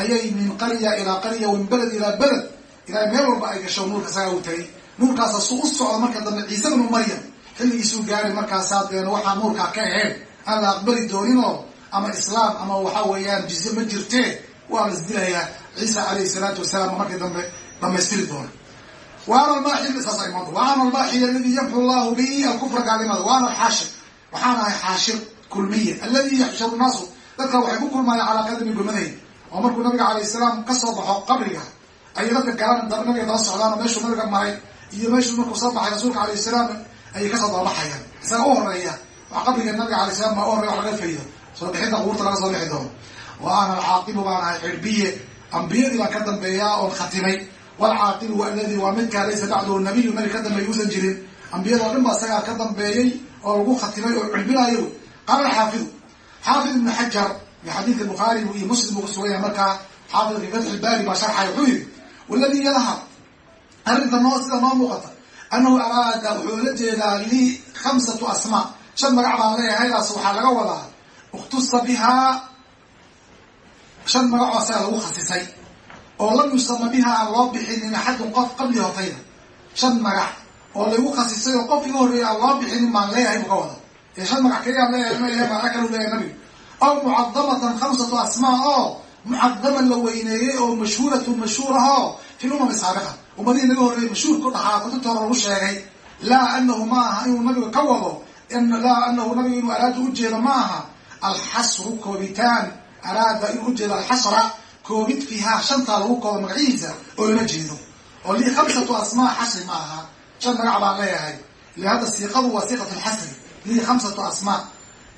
ayay min qarya ilaa qarya wa min beled ilaa beled ilaa meel walba ay gasho nuurka isagaa u tagay. Nuurkaasa su u socdo marka dambe ciise bnu maryam xilligiisuu gaari markaasaa deen waxaa nuurkaa ka ahayn aan la aqbali dooninoo ama islaam ama waxa weeyaan jize ma jirtee waa la isdilayaa ciisa calayhi salaatu wasalaam markii dambe dhamaystiri doona. Waana almaaxi saasa imaanta waana almaaxi aladi yamxu llahu bi alkufra gaalnimada waana alxaashir. Waxaan ahay xaashir kulmiya. Aladi yaxsharu naasu dadka waxay ku kulmaayeen calaa qadami gomadayn oo markuu nabiga calayh salaam ka soo baxo qabriga ayay dadka galan nabiga daba socdaan oo meeshuu nabiga maray iyo meeshuu markuu soo baxay rasuulka alayh salaam ayay ka soo dababaxayaan isaga u horreeya waa qabriga nabiga alay salam baa u horreya wax laga faydo soo bixinta qubuurta laga soo bixi doono. Wa ana alcaaqibu baan ahay xirbiye ambiyadii baan ka dambeeyaa oon khatimay. Walcaaqibu aladi waa midkaa laysa bacduhu nabiyu nabi ka dambeeya uusan jirin. Ambiyada o dhan baa isagaa ka dambeeyey oo lagu khatimay oo cirbinayo qaala xaafidu xaafid ibnu xajar xadiidka bukhaari iyo muslim buu kusugan yahay markaa xaafid fi fatxi baari baa sharxay wuxuu yihi waladii yadhar arrinta noo sida noo muuqata annahu araada wuxuu la jeedaa lii khamsatu asmaa shan magac baan leeyahaydaas waxaa laga wadaa. Ikhtusa bihaa shan magacoo asaga lagu khasisay. Oo lam yusama biha aan loo bixinin axadun qof qabli hortayda shan magac oo laygu khasisay oo qof iga horreeya aan loo bixinin baan leeyahay buu ka wada ee shan magac keliya aan leeyahay ma leeyahay macna kalu leeyahay nabigu aw mucadamatan khamsatu asmaa oo mucadaman la weyneeyey oo mashhuuratun mashhuur ah oo fi lumami saabiqa ummadihii naga horreeyay mashhuur ku dhahaa kutubta hore lagu sheegay laa anahu ma aha inuu nabiga ka wado. Laa anahu nabigu inuu araada ujeedo ma aha. Alxasru koobitaan araada inuu ujeedo alxasra koobid fiihaa shantaa lagu koobo magacihiisa oo lama jeedo. Oo lii khamsatu asmaa xasri ma aha. Shan magac baan leeyahay. Ile hadda siiqadu waa siiqat lxasri lii khamsatu asmaa.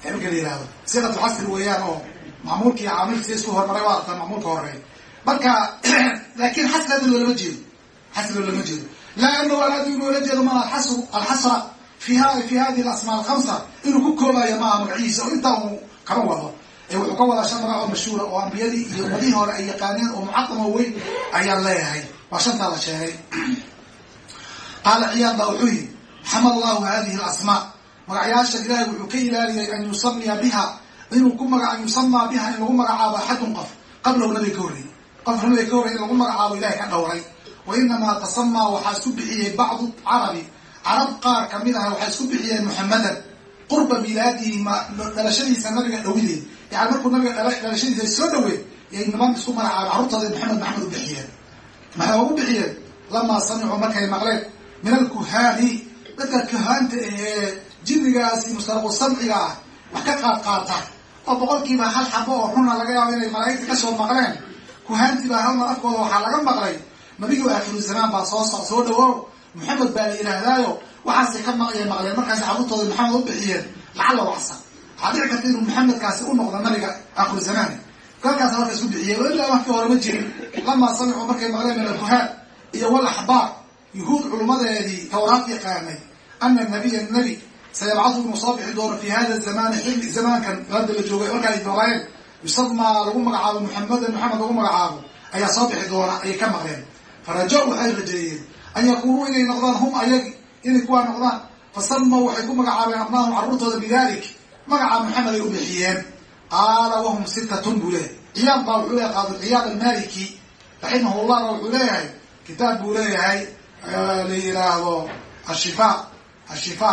Marka la yihahdo siiqat lxasri weeyaan oo macmuulkii caamilkii isku hormaray waa artaa macmuulka horeey marka laakin xasri hadda loolama jeedo xasri loolama jeedo. Laa anahu araada inuu la jeedo maaha alxasru alxasra fiha fi hadihi alasmaa alkhamsa inuu ku koobayo maaha magacihiisa oo intaa uu kama wado. Ee wuxuu ka wadaa shan magac oo mashhuura oo ambiyadii iyo ummadihii hore ay yaqaaneen oo mucadamo weyn ayaan leeyahay. Waa shantaa la sheegay. Qaala ciyaad baa wuxuu yihi xama allahu hadihi alasmaa. Magacyaasha ilaahay wuxuu ka ilaaliyay an yusamiya biha inuu ku maga an yusamaa biha in lagu magacaabo axadun qof qablahu nabiga ka horreeyey qof nabiga ka dhowray wa inamaa tasamaa waxaa isku bixiyey bacdu carabi carab qaar ka mid ah waxay isku bixiyeen muxamadan qurba milaadihi dhalashadiisa nabiga dhawideed yani markuu nabiga dhalashadiisa soo dhaweey yay niman isku magacaabeen carruurtooda maxamed maxamed u bixiyeen maxay ugu bixiyeen lamaa samicuu markay maqleen min alkuhaani dadka kuhaanta ee jinnigaasi mustaraqu samciga ah wax ka qaad qaata oo boqolkiiba hal xabo oo runa laga yaabo inay malaa'igta ka soo maqleen kuhaantiibaa halmar afkooda waxaa laga maqlay nabigu aakhiru zamaan baa soo so soo dhawo maxamed baa la yidhaahdaayo waxaasay ka maqya maqleen. Markaas carruurtooda maxamed u bixiyeen. Lacalla waxsan waxaa dhici karta inuu maxamedkaasi u noqdo nabiga aakhiru zamaani kalkaasa marka isku bixiyeen o ilaa markii hore ma jirin. Lamaa samicuu markay maqleen min alkuhaan iyo wal axbaar yuhuud culummadeedii tawraad yaqaanay ana nabiya nabi sayabcadu inuu soo bixi doono fi hada zamani xilli zamaankan hadda la joogay marka ay yusamaa lagu magacaabo muxamedan maxamed lagu magacaabo ayaa soo bixi doona ayay ka maqleen faraja waxay rajeeyeen. An yakunuu inay noqdaan hum ayagi inay kuwaa noqdaan. Fasamaw waxay ku magacaabeen abnaahum carruurtooda bidalik. Magaca maxamed ay u bixiyeen. Qaala wahum sittatun buu leeyahay. Ciyaad baa wuxuu leeyahay qaadi ciyaad almaliki raximah llah wuxuu leeyahay kitaab buu leeyahay la yiraahdo ashifa ashifa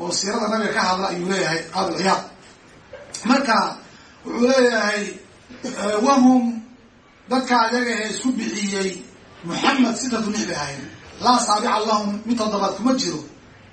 oo siirada nabiga ka hadla ayuu leeyahay qaadi ciyaad marka wuxuu leeyahay wahum dadka ayaga ee isku bixiyey muxamed sitatu nix bay laa saabica lahum mid toddobaad kuma jiro.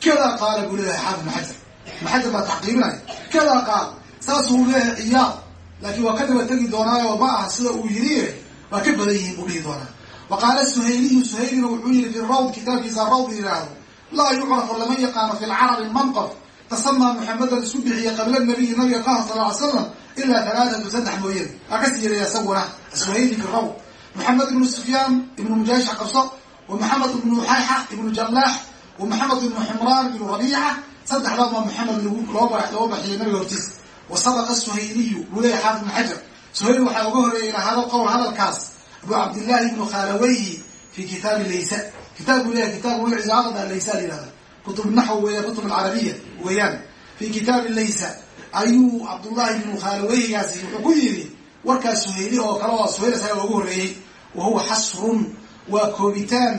Kadaa qaala buu leeyahay xaafid ibn xajar ibn xajar baa taxqiibinaya kadaa qaal saasuu leeyahay ciyaad laakiin waa ka daba tegi doonaayo ma aha sida uu yiri waa ka badan yihiin buu dhihi doonaa. Wa qaala suhayliyu suhaylina wuxuu yihi fi rawd kitaabkiisa rawd yidhaahdo laa yucrafu lama yaqaano fi lcarabi man qof. Tasamaa muxamedan isku bixiya qabla nabiyi nabiga ka hor sal ly slam ilaa halaathatu saddex mooyeen waa ka sii yaraya isaguna suhayli fi rawd maxamed ibnu sufyaan ibnu mujaahish qabso wa maxamed ibnu xayxa ibnu jallaax wa maxamed ibnu ximraan ibnu rabiica saddexdaad baa maxamed loo baxiyay nabiga hortiisa wa sabaqa suhayliyu buu leeyahy xaafid ibn xajar suhayl waxaa uga horeeyay ila hada qowl hadalkaas abu cabdillahi ibnu khalawayhi fi kitaabi laysa kitaab buu leeyahay kitaab magaciisa laysa la yihahda kutub naxw weya kutub alcarabiya weeyaan fi kitaabi laysa ayuu cabdullahi ibnu khalawayhigaasi wuxuu ku yidhi warkaas suhayli oo kale oo suhayl isaga ugu horreeyey wa huwa xasrun waa koobitaan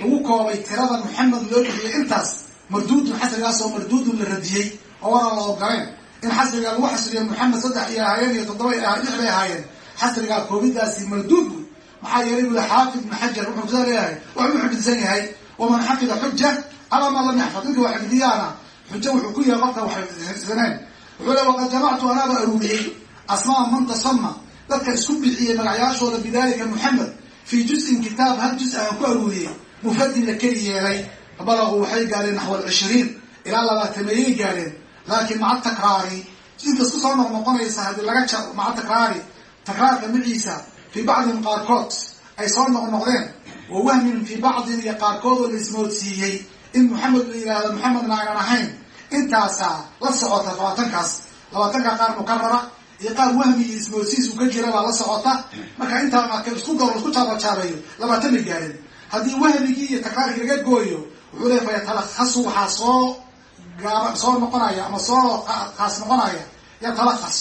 lagu koobay tirada maxamed loo bixiyay intaas marduudun xasrigaas oo marduudun la radiyey oo waran la ogoleen in xasriga lagu xasriyo maxamed saddex iyo ahaayeen iyo toddoba lix bay ahaayeen xasrigaa koobidaasi marduud wey maxaa yeelay bui xaafid ibn xajar wuxuu kusaa leeyahay waxuu xifdsan yahay waman xafida xuja calaa maa lam yaxfad ninka waa xifdiyaana xujo wuxuu ku yahay marka wax xifdsaneen wuxuu le waqad jamactu anaaba aruuriyey asmaa man tasama dadka isku bixiyey magacyaashooda bidalika muxamed fii juzin kitaab hal juz aan ku aruuriyey mufradin la keli yeelay. Balaquu waxay gaadheen naxwa alcishriin ilaa labaatameeyay gaadheen laakiin maca takraari inkas ku soo noqnoqonaysa haddii laga ja maca takraari takraarka maciisa fii bacdin qaarkood ay soo noqnoqdeen wa wahmin fii bacdin iyo qaarkood oo la ismoodsiiyey in maxamed la yidhaahdo maxamedna aynan ahayn. Intaasaa la socota labaatankaas labaatanka qaar mukarara iyo qaar wahmi iyo ismoodsiis u ka jira baa la socota. Marka intaa isku daro isku jaabajaabeeyo labaatan bay gaadheen haddii wahmigii iyo takraarkii laga gooyo wuxuu leey fa yatalakhasu waxaa soo gaaba soo noqonaya ama soo khaas noqonaya. Yatalakhas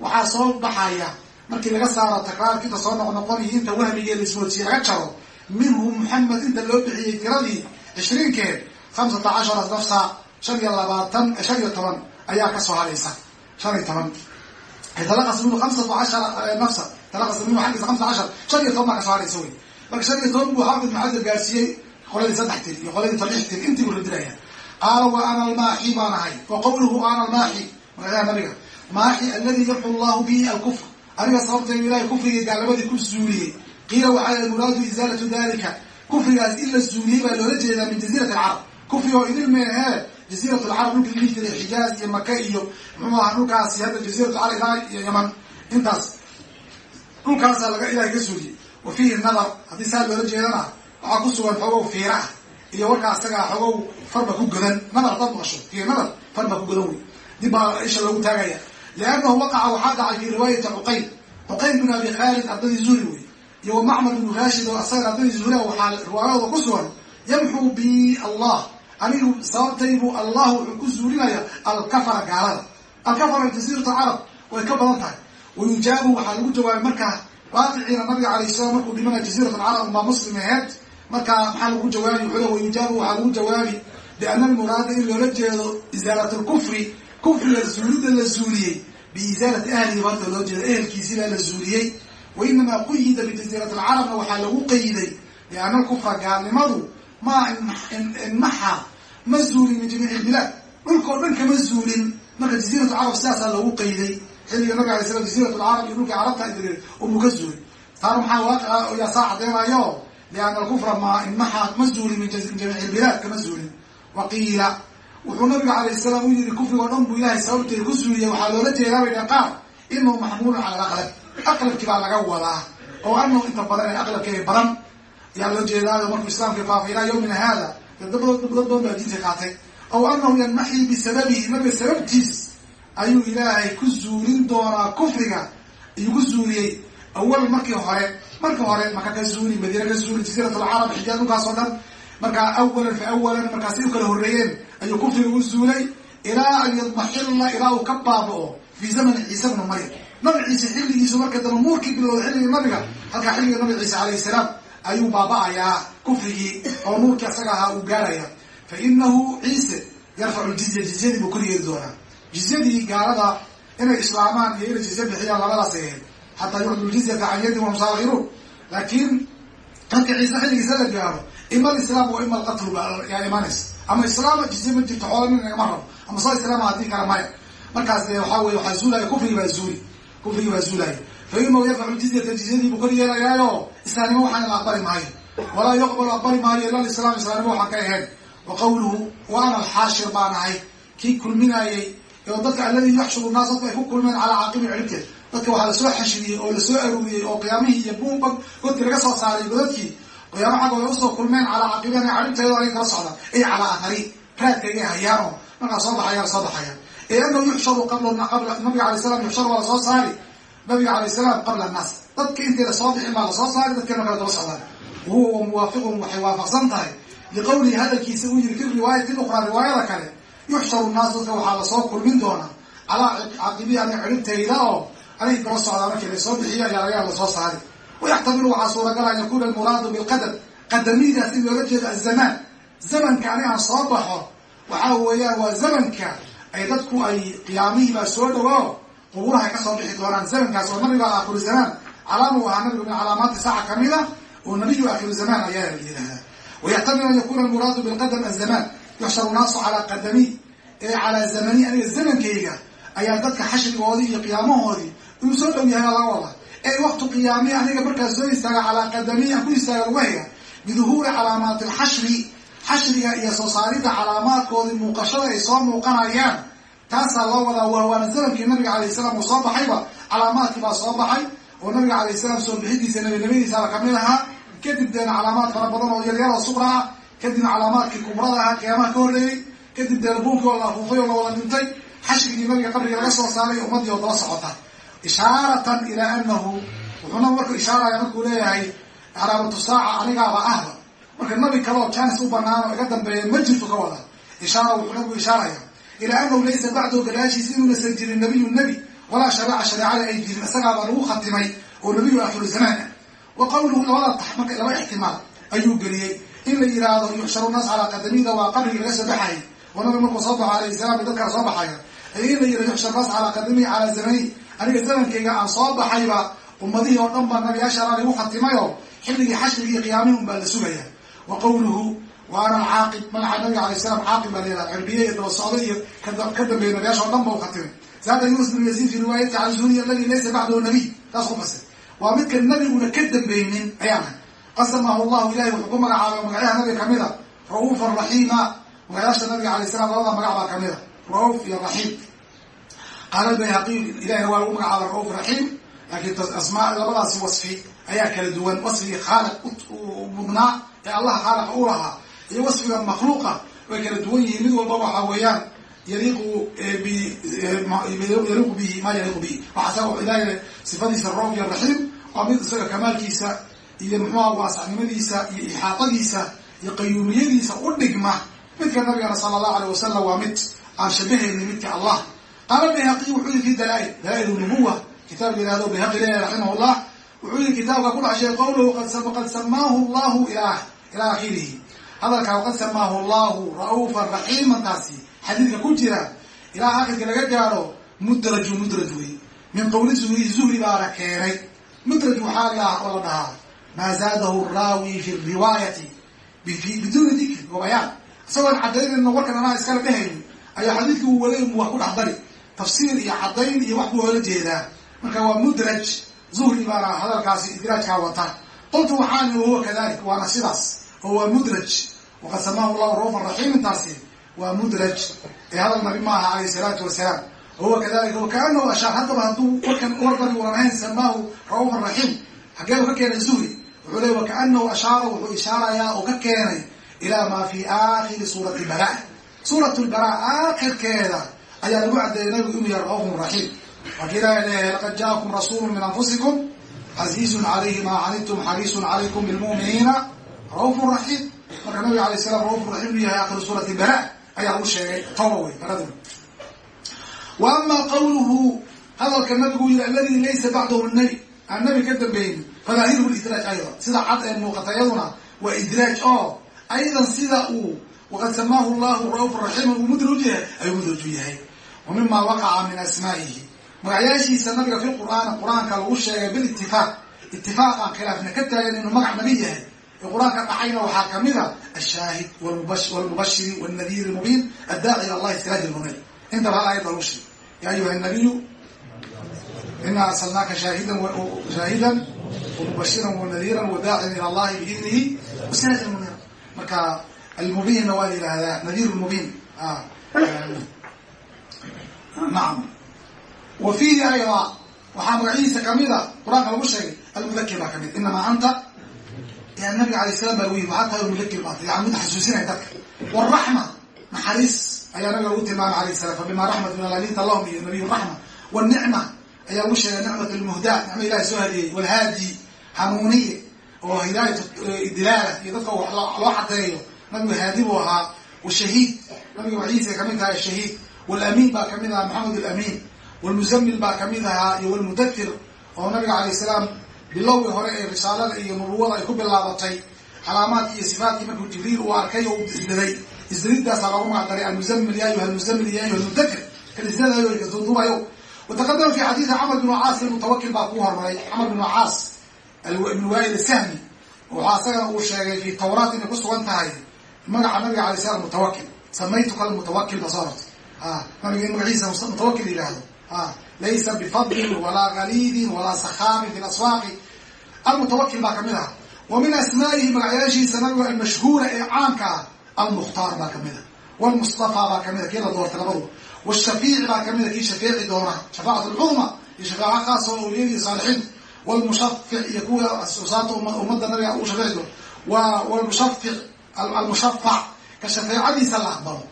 waxaa soo baxaya. Markii laga saaro takraarki inta soo noqnoqoniyo inta wahmigii laismoodsiye laga jaro minhu muxamed inta loo bixiyey tiradii cishriinkeed khamsata cashara nafsa shan iyo labaatan shan iyo toban ayaa ka soo hadaysa shan iyo toban talaqas minhu khamsatu cashara nafsa talaqas minhu xaggiisa khamsata cashar shan iyo toban baa ka soo hadhaysa wey marka shan iyo toban buu xaafid maxajar gaarsiiyey qoladii saddex tir iyo qoladii talix tir intii buu radinaya qaala wa ana almaaxi baan ahay wa qawluhu ana almaaxi magacaha nabiga maaxi aladi yamxu llahu bihi alkufr aniga sababteedu ilahay kufrigii gaalnimadii ku zuuliyey qiila waxaa l muraadu isaalatu dalika kufrigaas in la zuuliyey baa loola jeedaa min jaziirat alcarab. Kufri oo idil jaziirat alcarab dhulka la dhihi jiray xijaaz iyo maka iyo muxuu aha dhulkaasi hadda jaziirat alcarab ilaa iyo yaman. Intaas dhulkaasaa laga ilahay ka zuuliyey wa fiihi nadar haddii saa loola jeedana waxaa ku sugan xogow fiira ah iyo warkaa isagaa xogow farba ku godan nadar dad maqasho fiihi nadar farba ku godan wey dib baa isha loogu taagaya. Liannahu waqaca waxaa dhacay fi riwaayati cuqayl. Cuqayl bin abi khaalid ardadii zuhri wey iyo wa macmar binu raashid oo asaga ardadii zuhriya waxaa riwaayadooda ku yamxuu bi allah anigu sababtaybu allah wuxuu ku zuulinaya alkafara gaalada. Alkafara jasiirat carab way ka badan tahay. Wayujaabu waxaa lagu jawaabay markaa waaqiciina nabiga alayh salam markuu dhimanaya jaziirat alcarab umaa muslim aheed markaa maxaa lagu jawaabi wuxuu wayujaabu waxaa lagu jawaabi biana almuraada in loola jeedo isaalat lkufri kufriga zuulida la zuuliyey biisaalati ahlihi horta loo jeeda ehelkiisibaa la zuuliyey wa inamaa quyida bijaziirat alcarabna waxaa lagu qayday liana alkufra gaalnimadu maa inmaxa ma zuulin min jamiici ilbilaad dhulkao dhan kama zuulin marka jaziirat alcarab sidaasaa loogu qayday xilliga nabiga alay slam jaziirat alcarab iyo dhulka carabta umu ka zuulin taana maxaa waaqica yaa saa cadeynayo liana alkufra ma inmaxa ma zuulin min ilbilaad kama zuulin waqiila wuxuu nabiga alayh salaam u yiri kufrigoo dhan buu ilahay sababteeda ku suuliyey waxaa loola jeedaa bay dheen qaar inahu maxmuulun cala alaqlab. Aqlabkii baa laga wadaa oo anahu inta badan ee aqlabkeeda badan ayaa loo jeedaayo markuu islaamka faafay ilaa yawmina hada dadbadood dad badan baa diinta qaatay. Aw anahu yanmaxii bisababihi nabiga sababtiis ayuu ilaahay ku zuulin doonaa kufriga ayuu ku zuuliyey. Awal markii hore marka hore maka ka zuuli madiina ka zuuli jaziirat alcarab xijaaz dhulkaas oo dhan. Markaa awalan fa awalan markaasi u kala horreeyeen ayuu kufriga u zuulay. Ilaa an yadmaxilla ilaa uu ka baaba'o fii zamani ciise bnu maryam. Nabi ciise xilligiisu marka daba nuurkii bilowda xilligii nabiga halkaa xilliga nabi ciise calayhi salaam ayuu baaba'ayaa kufrigii oo nuurkii asaga ahaa uu gaaraya. Fa inahu ciise yarfacu ljizya jizyadii buu koryeeli doonaa. Jizyadii gaalada inay islaamaan iyo inay jizya bixiyaan labadaas ay ahayd. Xataa yucdu ljizyata can yadin wahum saagiruun laakiin marka ciise xilligiisa la gaaro ima alislaam wa ima alqatlu yaa imanaysa ama islaama jizye ma jirto xoola nin nagama rabo. Ama soo islaama haddii kale maya markaas de waxaa weye waxaa zuulaya kufrigi baa zuuli. Kufrigi baa zuulaya fa inahu yarfacu jizyata jizyadii buu kor yeelayaayo islaamnimo waxaan la aqbali maayo walaa yuqbalu aqbali maayo ila alislaam islaamnimo waxaan ka ahayn wa qawluhu wa ana alxaashir baan ahay kii kulminaayey oo dadka alladii yaxshuru naas dadku ay ku kulmeen dadka waxaa la soo xashiriyey oo la soo aruuriyey oo qiyaamihii iyo buuba godkii laga soo saaray godadkii qiyaamo u soo kulmeen calaa caqibihan caribteeda anay kala socdaan ay calaa athari raadkayga hayaano markaa soo baxayaan soo baxayaan ee yuxsharu qabla nabiga alay salam yuxsharu waa la soo saari nabiga alayh salaam qabla annaas dadka intayda soo bixin baa la soo saari dadkeena kala daba socdaan wahuwa muwaafiqun waxay waafaqsan tahay. Liqawlihi hadalkiisa uu yiri fi riwaayati ukhraa riwaayada kale yuxsharu naas dadka waxaa la soo kulmin doonaa. Calaa caqibihi ani ciribtayda oo anay kala socdaa markii la soo bixiyo ayaa laga la soo saari. Wayaxtamilu waxaa suuragala an yakuna almuraadu bilqadar. Qadamidaas in loola jeedo azamaan zamanka ani aan soo baxo waxaa weeyaan waa zamanka ay dadku ay qiyaamihii baa soo dhawao quburahay ka soo bixi doonaan zamankaas oo nabiga aakhiru zamaan calaama u ahaa nabigu min calaamaati saaca kamida oo nabiyu aakhiru zamaan ayaa la yihahdaa wayaxtamilu an yakuna almuraadu bilqadam azamaan yuxsharu naasu calaa qadami. Calaa zamani aniga zamankayga ayaa dadka xashrigoodii iyo qiyaamahoodii inuu soo dhow yahay laga wada ee waktu qiyaami aniga markaas soo istaaga calaa qadami aan ku istaaga lugahayga biduhuuri calaamaati alxashri. Xashriga iyo soo saaridda calaamaadkoodii muuqashada ay soo muuqanayaan taasaa loo wadaa wahwaana zamankii nabiga alayh salaam uu soo baxayba calaamaadkii baa soo baxay oo nabiga alayh salaam soo bixidiisa nabinimadiisaaba ka mid ahaa. Kadib deena calaamaad fara badan oo yaryaroo suqra ah kadibna calaamaadkii kubrada ahaa qiyaamaha ka horreeyey kadib deena buunkii oo la afuufay oo la wada dhintay xashrigii nabiga qabriga laga soo saaray ummadii oo daba socota ishaaratan ilaa anahu wuxuuna markuu ishaaraya markuu leeyahay calaamatu saaca anigaaba ahba. Marka nabi kaleoo janis u banaan oo iga dambeeya ma jirto ka wada. Ishaara wuxuu nabigu ishaaraya ilaa anahu laysa bacdahu gadaashiisa inuunasan jirin nabiyu nebi walaa shareeca shareecada ay jirin isagaabaa lagu khatimay oo nabiyu akhiru zamaan ah wa qawluhu labada marka laba ixtimaal ayuu geliyey. In la yidhaahdo yuxsharu naas calaa qadamida waa qabrigii laga soo baxayay. Oo nabi markuu soo baxo alayhi salaam dadkaa soo baxaya in la yidhahdo yuxshar naas calaa qadamihi calaa zamani. Aniga zamankayga aan soo baxayba ummadihii oo dhan baa nabiyaashaana lagu khatimayoo xilligii xashrigii qiyaamihi un baa la sugaya wa qawluhu wa ana alcaaqib magaca nabiga alay salam caaqib baa layihahda cirbiye iyo daba socdo iyo ka dambeeya nabiyaasha o dhan ba u khatimay zaada yunus bin yaziid fi riwaayati can zuriya aladi laysa bacdahu nabiy. Taas ku waa midka nabiguna ka dambeynin ayaana qasamahu llahu ilahay wuxuu ku magacaabay magacyaha nabiga kamida ra'uufan raxiima magayaasha nabiga alay salam labada magac baa kamida ra'uuf iyo raxiim qaala albayhaqiy ilahina waa lagu magacaaba ra'uuf raxiim laakiin asmaa labadaasi wasfi ayaa kala duwan. Wasfigii khaaliq mudnaa ee allaha khaaliqa u lahaa iyo wasfiga makhluuqa way kala duwan yihiin. Mid walba waxa weeyaan yaliiqu yaliiqu bihi ma yaliiqu bihi. Waxaa isaga ilahay sifadiisa ra'uuf iyo raxiim waa mid isaga kamaalkiisa iyo muxuuha waasacnimadiisa iyo ixaadadiisa iyo qayuumiyadiisa u dhigma. Midka nabigana sala allahu aleyh wasalam waa mid aan shabahaynin midka allah. Qaala bayhaqi wuxuu yihi fi dalaail dalaail nubuwa kitaab yihahdo bayhaqi leeyahy raximah llah wuxuu yihi kitaabka ku dhex sheegay qad samaahu llahu ilaa ilaa akhirihi hadalkaa waqad samaahu llahu ra'uufan raxiiman taasi xadiidka ku jira. Ilaa akhirka laga gaadho mudraju mudraj wey min qawli zuhri zuhri baana keenay. Mudraj waxaa la oo la dhahaa maa zaadahu raawi fi riwaayati biduuni dikri wa bayaan. Isagoon cadaynayno warkan anaa iskala dhehaynin ayaa xadiidka uu walay wax ku dhex dari tafsiir iyo cadayn iyo wax buu hoola jeedaa. Marka waa mudraj zuhri baana hadalkaasi idraajkaa wata. Qultu waxaani wahuwa kadalik waana sidaas oo waa mudraj. Waqad samaahu llahu raufan raxiim intaasi waa mudraj. Ee hadal nabi maaha alayh salaatu wasalaam. Wahuwa kadalika wakaanahu ashaar haddaba hadduu warkan warbari unan ahayn samaahu raufan raxiim. Xaggee u ka keenay zuhri wuxuu leey wakaanahu ashaara wuxuu ishaarayaa oo ka keenay ilaa maa fi aakhiri suurati bara. Suurat lbara aakhirkeeda ayaa lagu cadeeyay nabigu inuu yahay raufun raxiim. Ilahay leeyahay laqad jaakum rasuulu min anfusikum casiizun calayhi maa canidtum xariisun calaykum bilmu'miniina raufun raxiim marka nabiga alay salam raufun raxiim inuu yahay aakhiru suurati bara ayaa lagu sheegay tawba wey baradu wa ama qawluhu hadalka nabigu yihi aladi laysa bacdahu nabi aan nabi ka dambaynin fadaahiruhu lidraaj aydan. Sida cad ee muuqata iyaduna waa idraaj oo aydan sida uu waqad samaahu llahu ra'uufan raxiima uu mudraj yahay ayuu mudraju yahay. Wa mima waqaca min asmaa'ihi. Magacyaashiisa nabiga fi qur'aani qur'aanka lagu sheegay bilitifaaq itifaaq aan khilaafna ka taagan inuu magac nabi yahay ee qur'aanka dhacayna waxaa ka mid a ashaahid wlmubashiri wاnadiir mubiin addaaci ila allahi siraaj lmunir intaba hal ayadda lagu sheegay ya ayuha nabiyu ina arsalnaaka shaahidan wamubashiran wanadiiran wadaaciyan ila allahi biidnihi wasiraaj lmunir marka almubiinna waa la yihahdaa nadiir mubiin. Nacam wa fiihi ayda waxaa magacihiisa kamida qur'aanka lagu sheegay almudakir baa ka mid inamaa anta ya nabiga alay salam baa yiri waxaa tahay mudakir baata yani mid xasuusinaya dadka. Waraxma naxariis ayaa nabiga lagu tilmaamay alayh salam fabima raxmat min alinta lahum iyo nabiy raxma wnicma ayaa lagu sheegay nicmat lmuhda nicma ilahi soo hadiyey walhaadi hanuuniye oo hidaayat dilaala iyo dadka loo xadeeyo nabigu haadi buu ahaa washahiid nabiga magaciisa ay ka mid tahay shahiid. Wlamiin baa ka mid ahaa maxamed alamin salaam bilowgii hore ee risaalada iyo nubuwada ay ku bilaabatay calaamaadkii iyo sifaatkii markuu jibriil uu arkay oo u isdaday isdadidaasaa loogu magacdaray almuzamil ya ayuha almuzamil ya ayuha almudathir kan isdadayo kaduudubayo wataqadama fi xadiidi camr bn caas ilmutawakil baa kuu hormaray. Camr bn caas ibn wail sahmi waxaa isagana uu sheegay fi tawraat inay ku sugan tahay magaca nabiga alay slam mutawakil samaytuka almutawakil baa soo hortay. Nabiga in magaciisa mutawakil yihahdo laysa bifadlin walaa galiidin walaa sakaamin fi aswaaqi almutawakil baa ka mid ah. Wa min asmaa'ihi magacyaashiisa nabiga almashhuura ee caanka ah almukhtaar baa ka mid a wlmustafaa baa ka mid a kii la doortay labadu. Wshafiici baa kamida kii shafeeci doona shafaacat lcudma iyo shafaaca khaas oo awliyadii saalixiin. Wlmushafic iyo kuwa usaata ummadda nabiga uu shafeeci doono. Wlmushafic almushafac ka shafeecadiisa la aqbalo.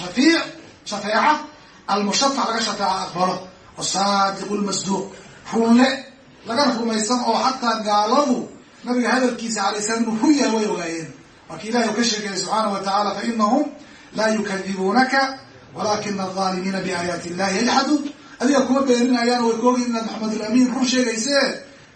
Shafiic shafeeca almushafac laga shafeeca aqbalo. Wasaadiq lmasduuq runle lagana rumaysan oo xataa gaaladu nabiga hadalkiisa alay slam inuu way ogaayeen. Marka ilahi u ka sheegaya subxaana wa tacala fainahum laa yukadibuunaka walakina alظaalimiina biaayaati illahi yajxaduun adiga kuma beeninayaan way kuogin inaad maxamedulamin run sheegayse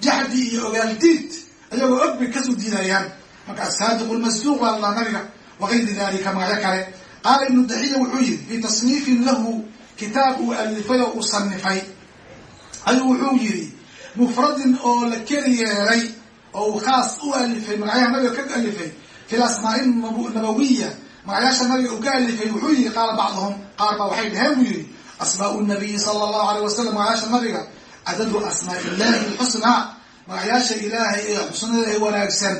jaxdi iyo ogaaldiid ayagoo og bay ka soo diidayaan. Marka asaadiq lmasduuq baa lalaa nabiga wagayri dalika magacyo kale. Qaala ibnu daxiya wuxuu yihi fi tasniifin lahu kitaab uu alifay oo uu sanifay ayuu wuxuu yihi mufradin oo la keli yeelay oo uu khaas u alifay magacyaha nabiga ka alifay fi lasmaai nabawiya magacyaasha nabiga uu ka alifay wuxuu yihi qaala bacduhum qaar baa waxay dhaheen buu yihi asmaau nabiyi sala allahu alayh wasalam magacyaasha nabiga cadadu asmaa illahi lxusnaa magacyaasha ilaahay ee xusnada ee wanaagsan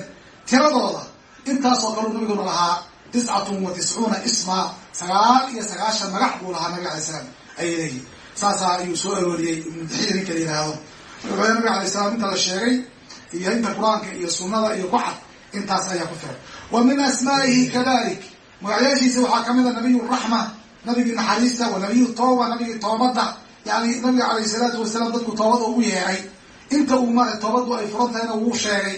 tiradooda intaasoo kaleu nabiguna lahaa tiscatun wa tiscuuna isma sagaal iyo sagaashan magac buu lahaa nabig alay slam ayay leeyihiin saasaa ayuu soo arooriyey ibnu ninka la yihahdo marka wuxuu nabig alay salam inta la sheegay iyo inta qur'aanka iyo sunada iyo ku cad intaas ayaa ku firan wa min asmaa'ihi kadalik magacyaashiisa waxaa ka mid a nabiy raxma nabigii naxariista wa nabiyu tooba nabigii toobadda. Yani nabiga alayh salaatu wasalaam dadku toobada ugu yeeray inta uu mara toobadu ay furan tahayna wuu sheegay.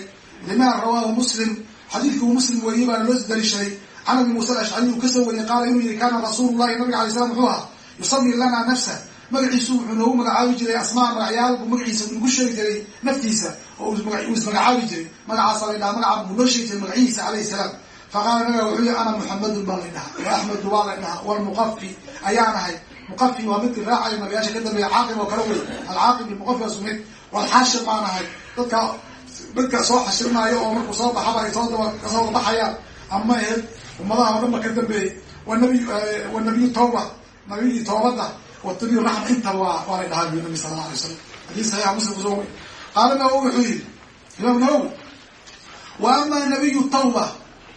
Lima rawaahu muslim. Xadiidkii uu muslim weriyey baana loo daliishaday can abi muuse alashcari uu ka soo wariyey qaala inuu yihi kaana rasuulu llahi nabiga alay slam wuxuu ahaa yusami lana nafsa magaciisu wuxuu noogu magacaabi jiray asmaa magacyaal buu magaciisa nagu sheegi jiray naftiisa oo ismagacaabi jiray. Magacaasa la dhaha magaca buu noo sheegi jiray magaciisa alayhi salaam. Faqaala nabiga wuxuu yihi ana muxamadun baa la dhahaa wa waa la dhahaa walmuqafi ayaan ahay. Muqafi waa midkii raacaya nabiyaasha ka dambeeya caaqib oo kale wey alcaaqib ilmuqafi waa sumid. Baan ahay. Dadka dadka soo xashirnaayo oo markuu soo baxaba ay soo ka soo dabaxayaan ama aheyd ummadaha oo dhan ba ka dambeeyey wanabiy wanabiyu tawba nabiyii toobadda watabiyu raxma inta waa waa lay dhahaa buy nabi sala alla alay slam haddii saxiixa muslim ku soo wari qaala nawowi wuxuu yihi imaam nawowi wa ama nabiyu tawba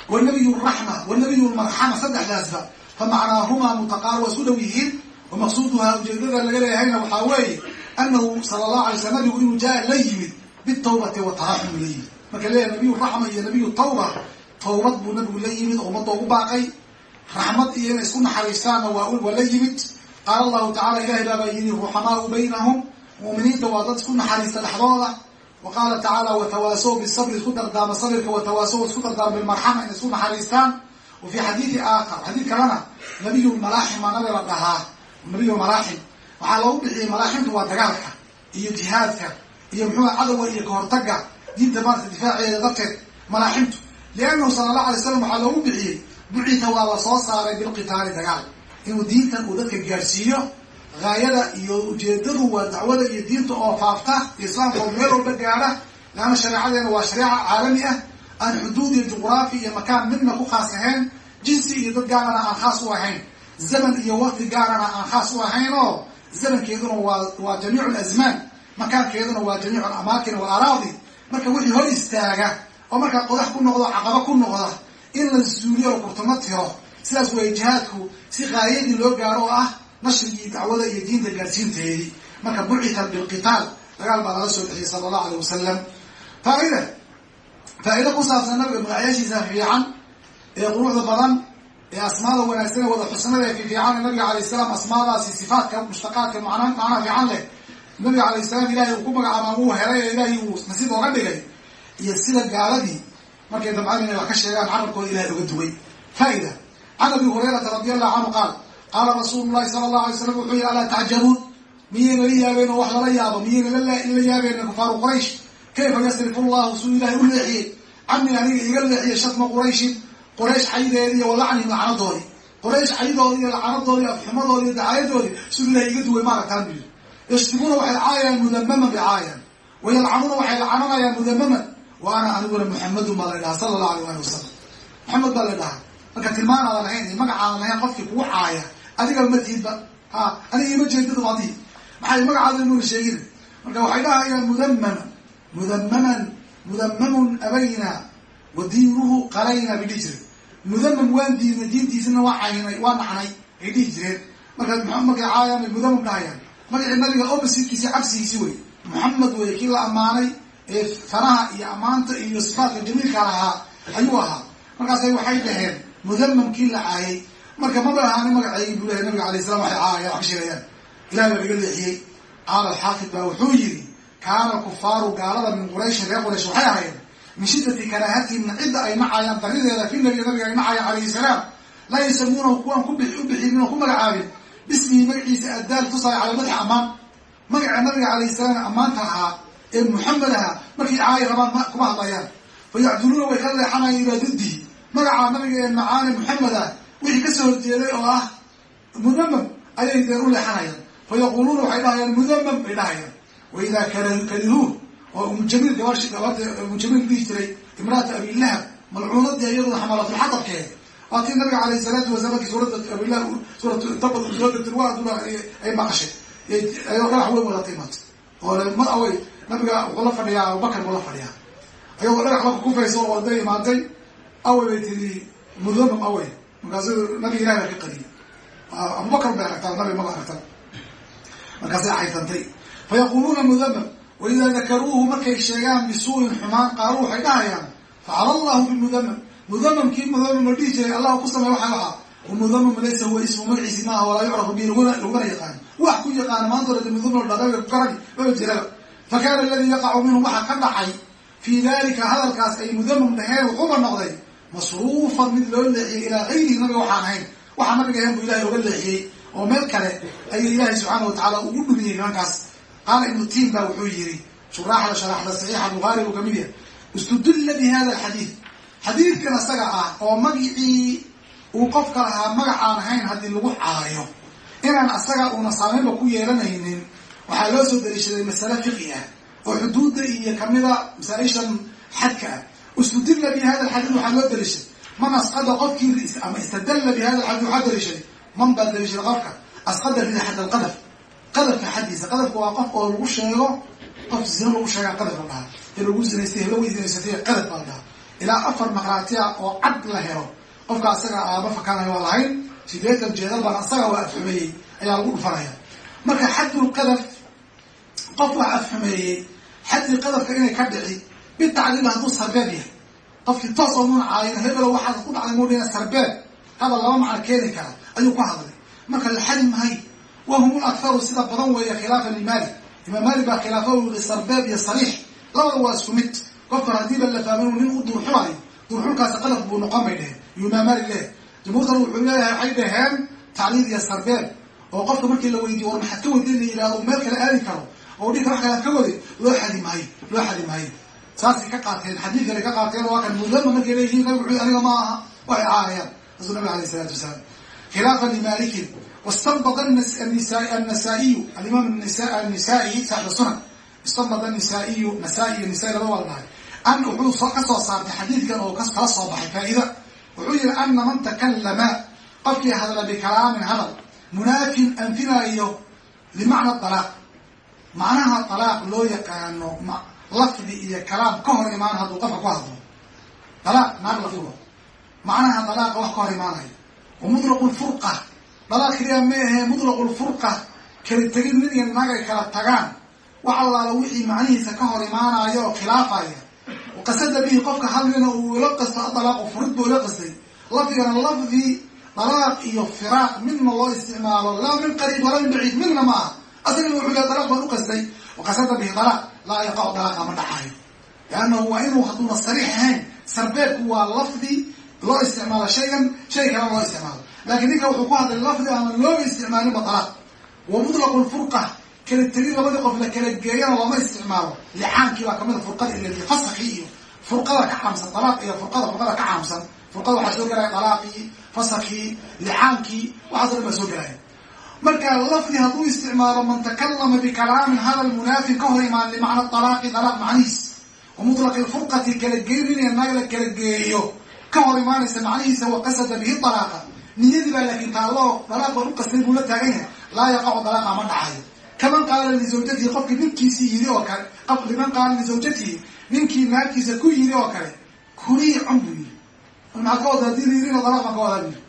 wa nabiyu raxma wa nabiyu lmarxama saddexdaasba fa macnaahumaa mutaqaar waa isku dhow yihiin wa maqsuuduhaa ujeedada laga leeyahayna waxaa weeye anahu sala allahu alay slam nabigu inuu jaa la yimid bitawbati wataraxum la yimid marka leeyahay nabiyu raxma iyo nabiyu tawba tawbad buu nabigu la yimid waa la yimid qaala allahu tacala ilahay baabaa yidhi ruxamaau baynahum mu'miniinta waa dad isku naxariista dhexdooda. Wa qaala tacaala watawaasaw bisabri isku dardaarma sabirka watawaasaw isku dardaarma bilmarxama inay isku naxariistaan. Wa fii xadiidi aakhar xadiid kalena nabiyu malaaxim aa nabi la dhahaa nabiyu malaaxim. Waxaa loogu bixiyey malaaximtu waa dagaalka iyo jihaadka iyo muxuua cadowa iyo kahortaga diinta maarata difaaceeda darteed malaaximtu liannahu sala allahu alay slam waxaa loogu bixiyey bucita waa la soo saaray bilqitaali dagaal inuu diintan uu dadka gaadhsiiyo haayada iyo ujeedadu waa dacwada iyo diinta oo faafta islaamka oo meel walba gaadha leanna shareecadeena waa shareeca caalami ah aan xuduud iyo juqraafi iyo makaan midna ku khaas ahayn jinsi iyo dad gaarana aan khaas u ahayn zaman iyo waqti gaarana aan khaas u ahayn oo zamankeeduna waa waa jamiicu lazmaan makaankeeduna waa jamiicu alamaakin walaraadi marka wixii hor istaaga oo markaa qodax ku noqdo caqaba ku noqda in la suuliyo oo kurtama tiro sidaas way jihaadku si qaayadii loo gaaro oo ah nashrigii dacwada iyo diinta gaadhsiinteedii marka bucita bilqitaal dagaal baa laga soo bixiyey sala allahu aleyh wasalam faaida faa'ido ku saabsan nabiga magacyaashiisa fiican ee quruxda badan ee asmaada wanaagsan ee wada xusnada ee fiifiican ee nabiga alayh salaam asmaadaasi sifaadka mushtaqaadka macna macnaha fiican leh. Nabiga alayh salaam ilahay uu ku magacaabaa uu helay ee ilahay uu nasiib ooga dhigay. Iyo sida gaaladii markay damcaan inay wax ka sheegaan carabkooda ilahay oga duway faa'ida can abi hurayrata radi allahu canhu qaal qaala rasuulu llahi sala allahu alay slam wuxuu yihi alaa tacjabuun miyayna la yaabeen oo wax lala yaabo miyayna la yaabeen kufaaru quraysh kayfa yasrifu llahu suu ilahay u leexiyey canii aniga iga leexiyey shatma qurayshin quraysh xayideedi iyo walacnihim lacanadoodii quraysh xayidoodi iyo lacanadoodi iyo afxumadoodi iyo dacaayadoodi suu ilahay iga duway maaragtaan buyiri yashtimuuna waxay caayayaan mudamaman bay caayaan wayalcanuuna waxay lacananayaan mudamaman wa ana aniguna muxamadun baa la dhahaa sala allahu alayh ali wasalam maxamed baa la dhahaa marka tilmaan aadan lahayn iyo magac aadan lahayn qofkii kugu caaya adigaba ma tihidba ha aniga ima jeedadu adihi maxay magacaada inuuna sheegin? Marka waxay dhahayaan mudamaman mudamaman mudamamun abayna wa diinuhu qalayna bay dhihi jireen. Mudamam waan diidnay diintiisina waa caynay waa nacnay ay dhihi jireen. Marka markay caayaan mudamam dhahayaan. Magacii nabiga oppositkiisi cabsigiisi wey. Muxamed wey kii la ammaanay ee fanaha iyo ammaanta iyo sifaatka jamiilka lahaa ayuu ahaa. Markaasay waxay dhaheen mudamamkii la caayay marka maba ahaani magacaygi buu lehay nabiga alay salam waxay caayayaan wax ka sheegayaan. Ilahay baa laga leexiyey. Qaala alxaafid baa wuxuu yidhi kaana alkufaaru gaalada min qurayshin reer quraysh waxay ahaayeen min shiddati karaahatihim cidda ay nacayaan darideeda fi nabiy nabiga ay nacayaan calayhi salaam. Laa yasamuunahu kuwaan ku bixinin oo ku magacaabin. Bismihi magaciisa addaal tusaaya cala madxi ammaan. Magaca nabiga calayhi salaam ammaanta ahaa ee muxamed ahaa. Markay caayi rabaan kuma hadlayaan. Fa yacduluuna way ka leexanayaan ilaa diddihi magacaa nabiga ee macaane muxamed ah wixii ka soo horjeeday oo ah mudamam ayay deen u leexanayaan. Fa yaquuluuna waxay dhahayaan mudamam bay dhahayaan wa idaa karihuun oo umujamiil gabash gabada umujamiil dhihi jiray imraata abilahab malcuunadii iyaduna xamaalatulxatabkeed waatii nabiga calayh salaatu wasalaam markii suuradda abilah suuratu tabad soo degtay ay maqashay. Ayoo dhagax weyn wadatay maanta. Oo ma awey nabiga wuxuu la fadhiyaa abubakar buu la fadhiyaa. Ayagoo dhagax marka kufaysa oo waday imaatay awey bay tiri mudamam awey markaasu nabiga ilahi baa ka qariyay abubakar bay aragtaa nabiga maga aragta markaasay caysantay fa yaquluuna mudamam wa idaa dakaruuhu markay sheegaan bisuu'in xumaan qaaluu waxay dhahayaan facala allahu bimudamam mudamamkii mudamam la dhihi jiray allah ku samey waxa ahaa wamudamam laysa huwa ismu magaciisi maaha walaa yucrafu bi lagumana yaqaano wax ku yaqaana maanta dhaqaga garani maba jiraba fa kaana aladii yaqacu minhum waxaa ka dhacay fii dalika hadalkaas ay mudamam dhaheen wuxuuba noqday masruufan mid loo leexiyey ilaa gayrihi nabiga waxaan ahayn. Waxaa nabiga ahayn buu ilahay oga leexiyey oo meel kale ayuu ilaahay subxaana watacaala ugu dhumiyey nimankaas qaala ibnu tiim baa wuxuu yiri shuraaxda sharaxda saxiixa bukhaari buu ka mid yahay. Istudilla bi hada alxadiid. Xadiidkan isaga ah oo magicii uu qofka lahaa magac aan ahayn haddii lagu caayo inaan asaga uuna saamaynba ku yeelanaynin waxaa loo soo daliishaday masale fiqi ah oo xuduudda iyo kamida masaa-ishan xadka ah istudilla bi hada alxadiid waxaa loo daliishaday man asqada qofkii ama istadalla bi hada alxadiid waxaa daliishaday man baa daliishaday qofka asqada rida xad alqadaf qadafka xaddiisa qadafka waa qof oo lagu sheego qof zina lagu sheegaa qadaf la dhahaa. Ee lagu zinaystay helo way zinaysatay qadaf baa la dhahaa. Ilaa afar maqraatiya oo cad la helo. Qofka asaga aaba fakanaya waa lahayn sideetan jeedal baan asaga waa afxumeeyey ayaa lagu dhufanaya marka xaddul qadaf bitacliil hadduu sarbeeb yahay. Qofkii toos oo muna caayin hebelo waxaad ku dhacday mudhina sarbeeb hadal laba macno keeni kara ayuu ku hadlay. Marka la xadi mahay wahum lakharu sida badan weeye khilaafa limaali imaam maali baa khilaafo yii sarbeeb iyo sariix labada waa isku mid. Qofkan haddiiba la fahma inu nin u duurxulayo duurxulkaasi qadaf buu noqon bay dheheen yuu imaam maali leeyahy jumhuurtan wuxuu leeyahay waxay dhaheen tacliil iyo sarbeeb oo qofka markii la weydiyo war maxaad ka weyday la yihahdo meel kale aadi karo. Oo dhinka wax kale ka waday loo xadi maayo loo xadi maayo saasay ka qaateen xadiid kale ka qaateen waa kan mudama markay leeyihiin nabig wuxuu aniga ma waxay caahayaan rasul nabig alayh isalaatu wasalaam. Khilaafa limalikin wastanbad anasaiyu alimaam annisai saaxib sunan. Istanbad annisaiyu nasaa-i laba waa dhahay. An wuxuu ka soo saartay xadiidkan oo kala soo baxay faa-ida wuxuu yihi ana man takallama qofkii hadla bikalaamin hadal munaafin anfinaayo limacna alaaq macnaha alaaq loo yaqaano lafdi iyo kalaam ka hor imaan hadduu qofka ku hadlo. Dalaaq naag lafdigo macnaha dalaaqa wax ka hor imaanayo wa mutlaqu lfurqa dalaaq keliya ma ahee mutlaqu lfurqa kala tegin nin iyo ay kala tagaan. Wax allaala wixii macnihiisa ka hor imaanayo oo khilaafaya. Qasada bihi qofka hadlina uu ila qasto adalaaqu furid buu ila qastay. Lafdigana lafdi dalaaq iyo firaaq midna loo isticmaalo laa min qariib walaa min baciid midna ma aha. Asagana wuxuu leha dalaaq baan u qastay. Waqasada bihi dalaaq laa yaqacu dalaaqa ma dhacayo liannahu waa inuu hadduuna sariix ahayn sarbeebku waa lafdi loo isticmaalo shaygan shay kalena loo isticmaalo. Laakiin ninka wuxuu ku hadlay lafdi aanan looga isticmaalinba dalaaq wa mutlaqu lfurqa kala tegin labadii qof la kala geeyana looma isticmaalo. Licaankii baa kamida furqada ila fasakii iyo furqada ka caamsan dalaaq iyo furqada furqada ka caamsan. Furqada waxaa soo gelaya dalaaqii fasakii licaankii waxaaso dhan baa soo gelaya marka lafdi hadduu isticmaalo man takalama bikalaamin hadal munaafin ka hor imaan limacna alaaqi dalaaq macnihiis. Wa mutlaqi lfurqati kala geynin iyo naag la kala geeyo. Ka hor imaanaysa macnihiisa wa qasada bihi dalaaqa niyadii baa laakiin taalloo dalaaq baan u la taagan yahay. Laa yaqacu dalaaqa ma dhacayo kaman qaala lizawjatihi qofkii ninkiisii yiri oo kale. Liman qaala lizawjatihi ninkii naagtiisa ku yiri oo kale. Kulii cun buu yiri maxaad ka wada haddii la yirina dalaaq baan ka wadaa buu yiri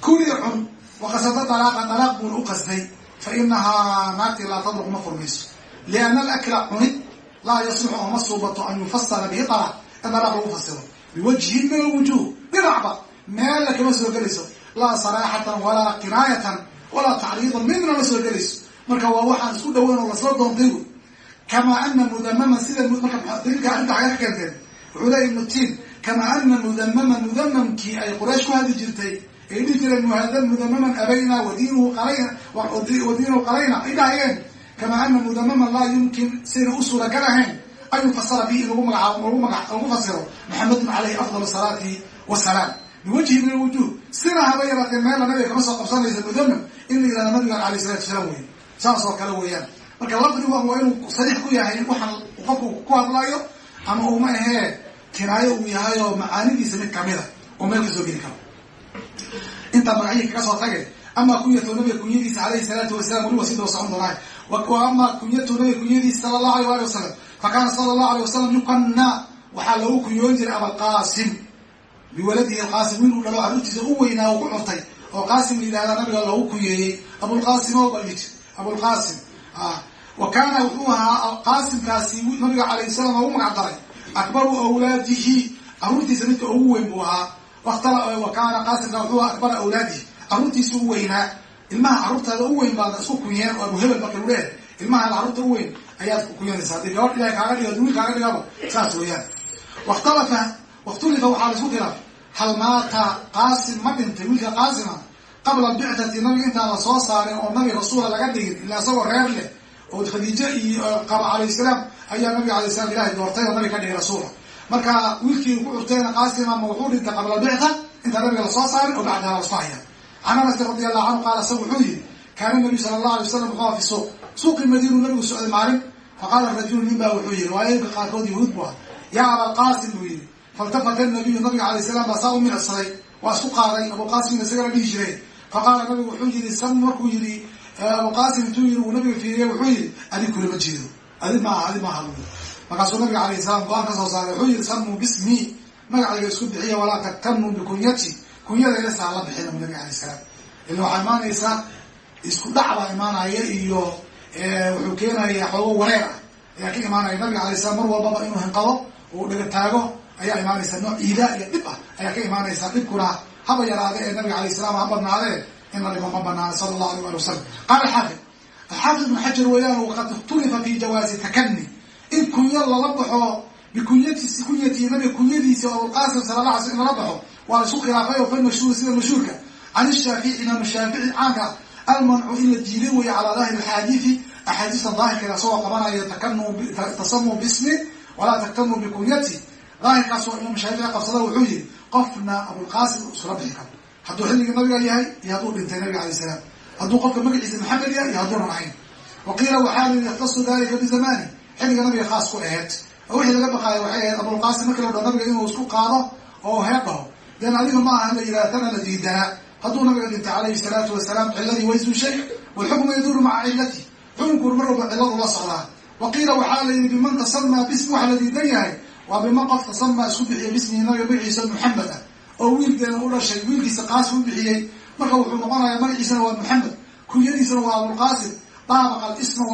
kulii cun waqasada dalaaqa dalaaq buuna u qasday fa inahaa naagtii laa tadruq ma furmayso lianna alakla cunid laa yaslixu oo ma suubato an yufasala bihi dalaaq in dalaaq lagu fasiro biwajhin min alwujuh dhinacba meella kama soo gelayso laa saraaxatan walaa qinaayatan walaa tacriidan midna ma soo gelayso marka waa waxaan isku dhaweyn oo la soo doontay wy kamaa ana mudamaman sida marka daliilka arrinta xaga ka keenteen wuxuu leeya ibnu tiin kamaa ana mudamaman mudamamkii ay quraysh ku hadli jirtay ay dhihi jireen muhada mudamaman abayna wadiinuhu qalayna wadiinuhu qalayna ay dhahayeen ana mudamaman laa yumkin sayna u suuragal ahayn an yufasara bihi in lagu fasiro maxamedun caleyhi afdal salaati wasalaam biwajhi min alwujuh sina haba yaraatee meella nabiga kama soo qabsanaysa mudamam in la yihahda nabigan alay salatu wasalaam wey saas oo kale weeyaan. Marka lafdigu waa inuu sariix ku yahay waxaan qofku ku hadlaayo ama uma ahee kinaayo uu yahay oo macaanidiisa mid kamida oo meel ka soo geli karo intaa magacyihii kaga soo tage ama kunyatu nabiga kunyadiisa alayhi salaatu wasalam wali waa daba socon doonaa ama kunyatu nabiga kunyadiisa sala allahu alay ali wasalam fa sala allahu alay wasalam yukana waxaa lagu kunyoon jiray abalqaasim biwaladihi alqaasim wiil uu dhalo carruurtiisa u weynaa uu ku curtay oo qaasim la yidhahda nabiga loogu kunyeeyey abulqaasim o balit abulqaasim wa kaana wuxuu ahaa qaasimkaasi nabiga calayh salaam ugu magac daray. Akbaru awlaadihi. Carruurtiisa midka ugu weyn buu ahaa wa kaana qaasimka wuxuu akbara awlaadihi. Carruurtiisa u weynaa. Ilmaha carruurtaada u weyn baad isku kunyeen oo abu hebel marka lu leehay ilmaha u weyn ayaad ku kunyanaysa haddii gabadh ilahay kaaga dhigo wiil kaaga dhigaba saas weeyaan. Wakhtalafa wakhtulifa waxaa la isku khilaafay hal maata qaasim ma dhintay wiilka qaasima? Qabla albictati nabiga intaan la soo saarin oo nabi rasuula laga dhigin ilaa isagoo reer leh oo khadiije iyo qaba calayh salaam ayaa nabiga alay salam ilahay doortay oo nabiga ka dhigay rasuula marka wiilkii ku curtayna qaasim ama wuxuu dhintay qabla albicta intaan nabiga la soo saarin oo bacdaha lasku haya can anas radi allahu canhu qaala isaga wuxuu yihi kaana nabiyu sala allah alay wasalam wuxuu suuq. Suuqii madiinu nabigu socday maalin faqaala rajulu nin baa wuxuu yihi waayinka qaarkood yahuud bu ah yaa abaalqaasim buu yihi faltafata nabiyu nabiga alay salam baa saa u milicsaday waa isku qaaday abuqaasimna isagana dhihi jiray. Faqaala nabigu wuxuu yihi sam markuu yihi abuqaasim intuu yihi uu nabiga fiiriyay wuxuu yihi adig kulama jeedo adi maaha adi maaha markaasuu nabiga alayh salaam go'aan soo saaray wuxuu yihi samuu bismi. Magacayga isku bixiya walaa taktanuu bikunyati. Kunyada ila saa la bixina bu nabiga alayh salaam. Ila waxaa imaanaysa isku dhac baa imaanaya iyo wuxuu keenaya xoogo wareer ah. Ayaa ka imaanaya. Nabiga alay salam mar walbaba inuu hinqado uu dhaga taago ayaa imaanaysa. Nooc iidaa iyo dhib ah ayaa ka imaanaysa. Dhibkuna haba yaraade ee nabiga alayh salam ha badnaadee in la dhibo ma banaana sala allahu alayh ali wasalam qaala alxaafid alxaafid ibnu xajar weeyaan waqad ikhtulifa fi jawaazi takani in kunyo lala baxo bikunyatiisi kunyatii nabiga kunyadiisi oo abulqaasim sala la alay lala baxo waa la khilaafay oo fa mashhuur sida mashhuurka. Can ishaafici imaam shaafici caanka almancu in la diiday weeye calaa daahiri alxaadiidi axaadiistan daahirkeeda asagoo qabanaya tasamuu bismi walaa taktanuu bikunyati daahirkaasoo imaam shaafici qabsada wuxuu yihi qofna abulqaasim iskula bixi karo hadduu xilligii nabiga yahay iyo hadduu dhintay nabiga alay salaam. Hadduu qofka magaciisa maxamed yahay iyo hadduunan ahayn. Wa waxaa lii yaktasu dalika bizamani xilliga nabiga khaas ku aheyd oo wixii laga baqaaya waxay ahayd abulqaasim markii la dhaho nabiga inuu isku qaado oo heer dhaho den adiga ma aha la yidhaha la diidanaa hadduu nabiga dhintay calayhi salaatu wasalaam ciladii way suushay walxukmu yaduuru maca cilati xukunkuna mar walba ciladu la socdaa. Wa qiila waxaa la yidhi biman tasamaa bismi waxa la diidan yahay. Waa biman qof tasamaa isku bixiya bismihi nabiga magaciisa maxamed ah. Oo wiilkeena u dhashay wiilkiisa qaasim u bixiyey. Marka wuxuu noqonayaa magaciisana waa maxamed kunyadiisana waa abulqaasim daabaqa alisma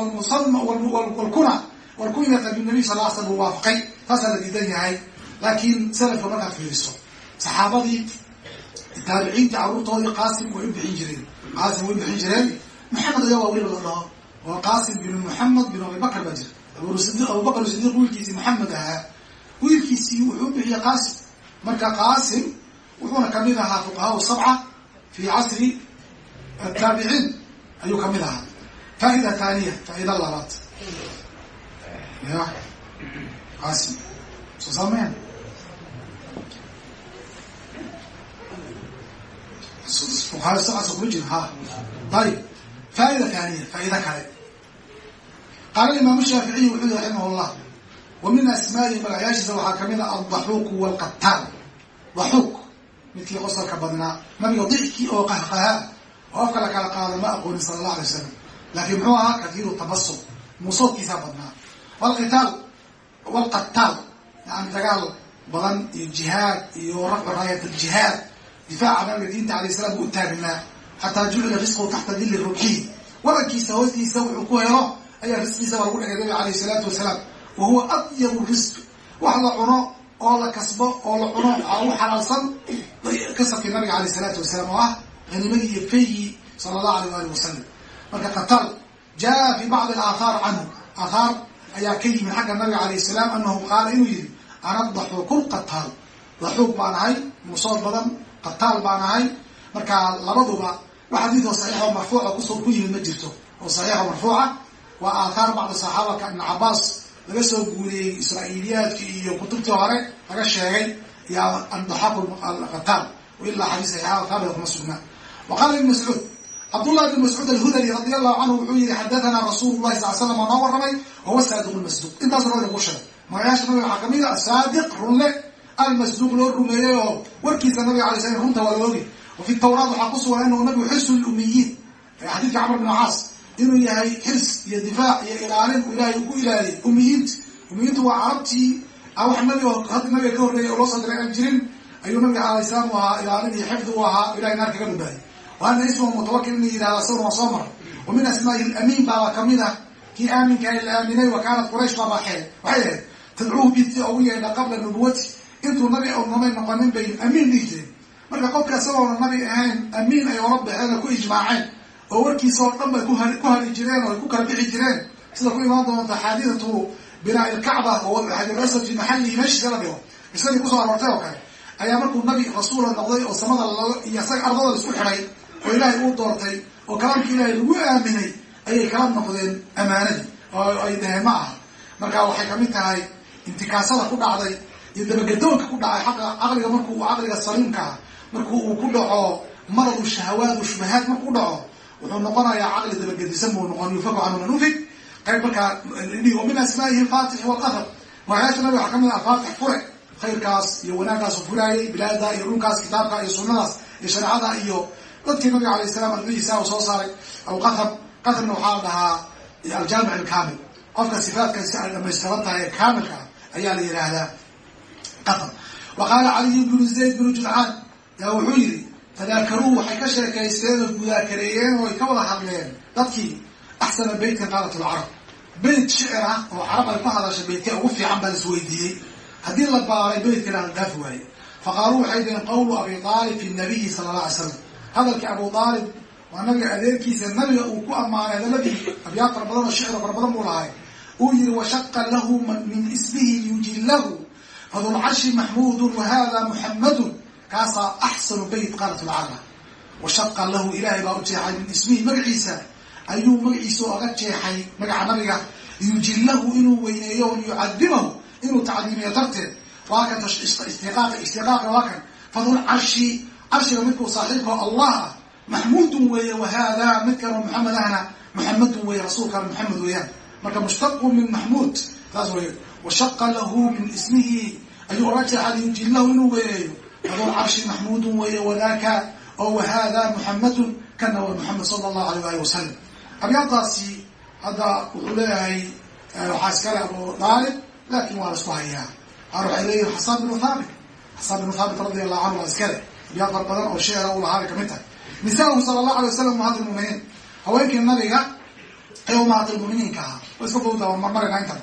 walmusama walkuna walkunyata binabiy sal l uu waafaqay taasaa la diidan yahay. Laakiin salafka markaad fiiriso saxaabadii taabiciintii carruurtoodii qaasim way u bixin jireen. Qaasim way u bixin jireen. Maxamed ayaa waa weliba la dhaho oo qaasim binu maxamed bin abibakr baa jira. Abubakr sidiiq wiilkiisii maxamed ahaa. Wiilkiisii wuxuu bixiyey qaasim. Marka qaasim wuxuuna ka mid ahaa fuqahaa sabca fi casri ataabiciin ayuu ka mid ahaa. Faa'ida taaniya faa'ida labaad ya. Qaasim soo saameen fuqahaa sabcasa kuma jiro ha ayib faa'ida taaniya faa'ida kale qaala imaamu shaaficiyi wuxuu yihi raximah llah wa min asmaa'ihi magacyaashiisa waxaa ka mid a aldaxuuku walqataal daxuuk midkii qosalka badnaa nabiga dixkii oo qahqahaa oo afka la kala qaado ma aqoonin sala allah alay wasalam laakiin muxuu ahaa kathiiru tabasum muusoodkiisaa badnaa walqitaal walqataal yani dagaal badan iyo jihaad iyo raayat aljihaad difaaca nabiga diinta alayh salam buu u taagnaa xataa jucila risqu taxta dili rubxihi warankiisa hoostiisa wuxuu ku helo ayaa risqiisaba lagu dhigay nabiga alayh salaatu wasalaam wa huwa adyabu risq wax la cuno oo la kasbo oo la cuno u xalaalsan kasabkii nabiga alayh salaatu wasalaam oo ah hanimadii iyo faygii sala allahu alayh ali wasalam marka qatal jaa fi bacdi alaahaar canhu aathaar ayaa ka yimid xagga nabiga alayh salaam anahu qaala inuu yihi ana daxuuku lqataal daxuuq baan ahay musood badan qataal baan ahay. Marka labaduba wax xadiid oo saxiix oo marfuuca ku soo ku yimid ma jirto. Oo saxiixo marfuuca. Waa aathaar bacdi saxaabaka ibn cabaas laga soo guuriyey israa'iiliyaadki iyo kutubtii hore laga sheegay iyo andaxaku alqataal ilaa xadiis saxiixada taabida kuma sugnaa wa ibn mascuud cabdullah ibn mascuud alhudali radi allahu canhu wuxuu yihi xadathana rasuulu llahi sal slam oo noo warramay wahuwa saadiq lmasduuq intaas nabiga lagu sheegay magayaasha nabiga waxaa ka mid a saadiq runle almasduuq loo rumeeyey oo warkiisa nabiga alay slam runta waa la ogi. Wa fi tawraat waxaa ku sugan inuu nabigu xirsu lumiyiin xadiidka camr bn caas inuu yahay xirs iyo difaac iyo ilaalin ilahay ku ilaaliyay umiyiinta umiyiintu waa carabtii wax nabi hadda nabiga ka horreeyay oo loo soo diray aan jirin ayuu nabiga alay salaam ahaa ilaalin iyo xifdi u ahaa ilahay naar kaga badbaayay waana ismu mutawakil in la yihahda sawr waa soo mara wa min asmaa'ihi lamiin baaba ka mid ah. Kii aaminkaha la aaminay wa kaanat quraysh baabaa xeer waxay ahayd tadcuuhu bidti ugu yeedha qabla nubuwati intuu nabi namay noqonin bay amiin dhihi jireen. Marka qofka isagoona nabi ahayn amiin ay ola baxeen oo ku ijmaaceen oo warkiisa oo dhan bay ku hari jireen oo ay ku kala bixi jireen. Sida ku imaan doonta xaadidatu binaa ilkacba oo xajarasad fi maxalihi meeshiisa la ku soo aroortay oo kale ayaa markuu nabi rasuula noqday oo samada iyo isaga isku xidhay oo ilaahay uu doortay oo kalaamka ilaahay lagu aaminay ayay kala noqdeen amaanadii oo ay dhaheen ma aha. Marka waxay ka mid tahay intikaasada ku dhacday iyo dabagedoonka ku dhacay xaqa caqliga markuu caqliga saliimka ah marku uu ku dhaco maradu shahawaat u shubahaad markuu u dhaco wuxuu noqonayaa caqli dabagedisan buu noqon. Yufaku canhu man ufig qayb markaa wa min asmaa'ihi alfatix walqadar. Magayaasha nabiga waxaa ka mid ah alfatix fure khayrkaas iyo wanaagaasu furaayay bilaada iyo dhulkaas kitaabka iyo sunadaas iyo shareecada iyo dadkii nabiga alayh salam ardadiisa u soo saaray. Aw qatar qatarna waxaa la dhahaa aljaamic alkamil qofka sifaatkaasi ay dhamaystiran tahay ee kaamilka ah ayaa la yidhaahdaa qatar wa qaala caliy bnu zayd bnu judcaan yaa wuxuu yidhi tadaakaruu waxay ka sheekaysteen oo gudaakareeyeen oo ay ka wada hadleen dadkii axsana beytka qaalat lcarab beyt shicir ah oo carab ay ku hadasha beytka ugu fiican baa is weydiiyey. Haddii la baaray beytkana la dhaafi waaye faqaaluu waxay dhaheen qawlu abi aalib fi nabiyi sala alla alay slam hadalkii abu aalib waa nabiga adeerkiisa nabiga uu ku ammaanay hadaladii abyaad fara badan oo shicir fara badan buu lahay. Uu yihi washaqa lahu min ismihi yujillahu fadulcarshi maxmuudun wahada muxamadun kaasaa axsanu beyt qaalat lcarab washaqa lahu ilaahay baa u jeexay min ismihi magaciisa ayuu magaciisa oga jeexay magaca nabiga. Yujillahu inuu weyneeyo yucadimahu inuu tacdiimiyo darteed. Waa kan istiqaaqa ishtiqaaqa waa kan. Fadul carshi carshiga midkuu saaxiibkao allah. Ah maxmuudun weeye wahada midkan oo maxamed ahna muxamadun weeye rasuulkana maxamed weeyaan. Marka mushtaqu min maxmuud saas weye washaqa lahu min ismihi. Ayuu jeexay yujillahu inuu weyneeyo fadul carshi maxmuudun weeye wadaka oo wahada muxamadun kana waa muxamed sala allahu alayh ali wasalam abyaadaasi hadda wuxuu leeyahay waxaa iskale abu daalib laakiin waa la isku hayaa. Qaar waxay leeyihiin xasan binu thaabit xasan binu thaabit radi allahu canhu waa iskale abyaad far badan oo sheera u lahaa bay ka mid tahay. Nisaahu sala allahu alay wasalam umahat lmuminiin haweenkii nabiga ee umahat lmuminiinka ahaa. Wa iska fawda marmarina intan.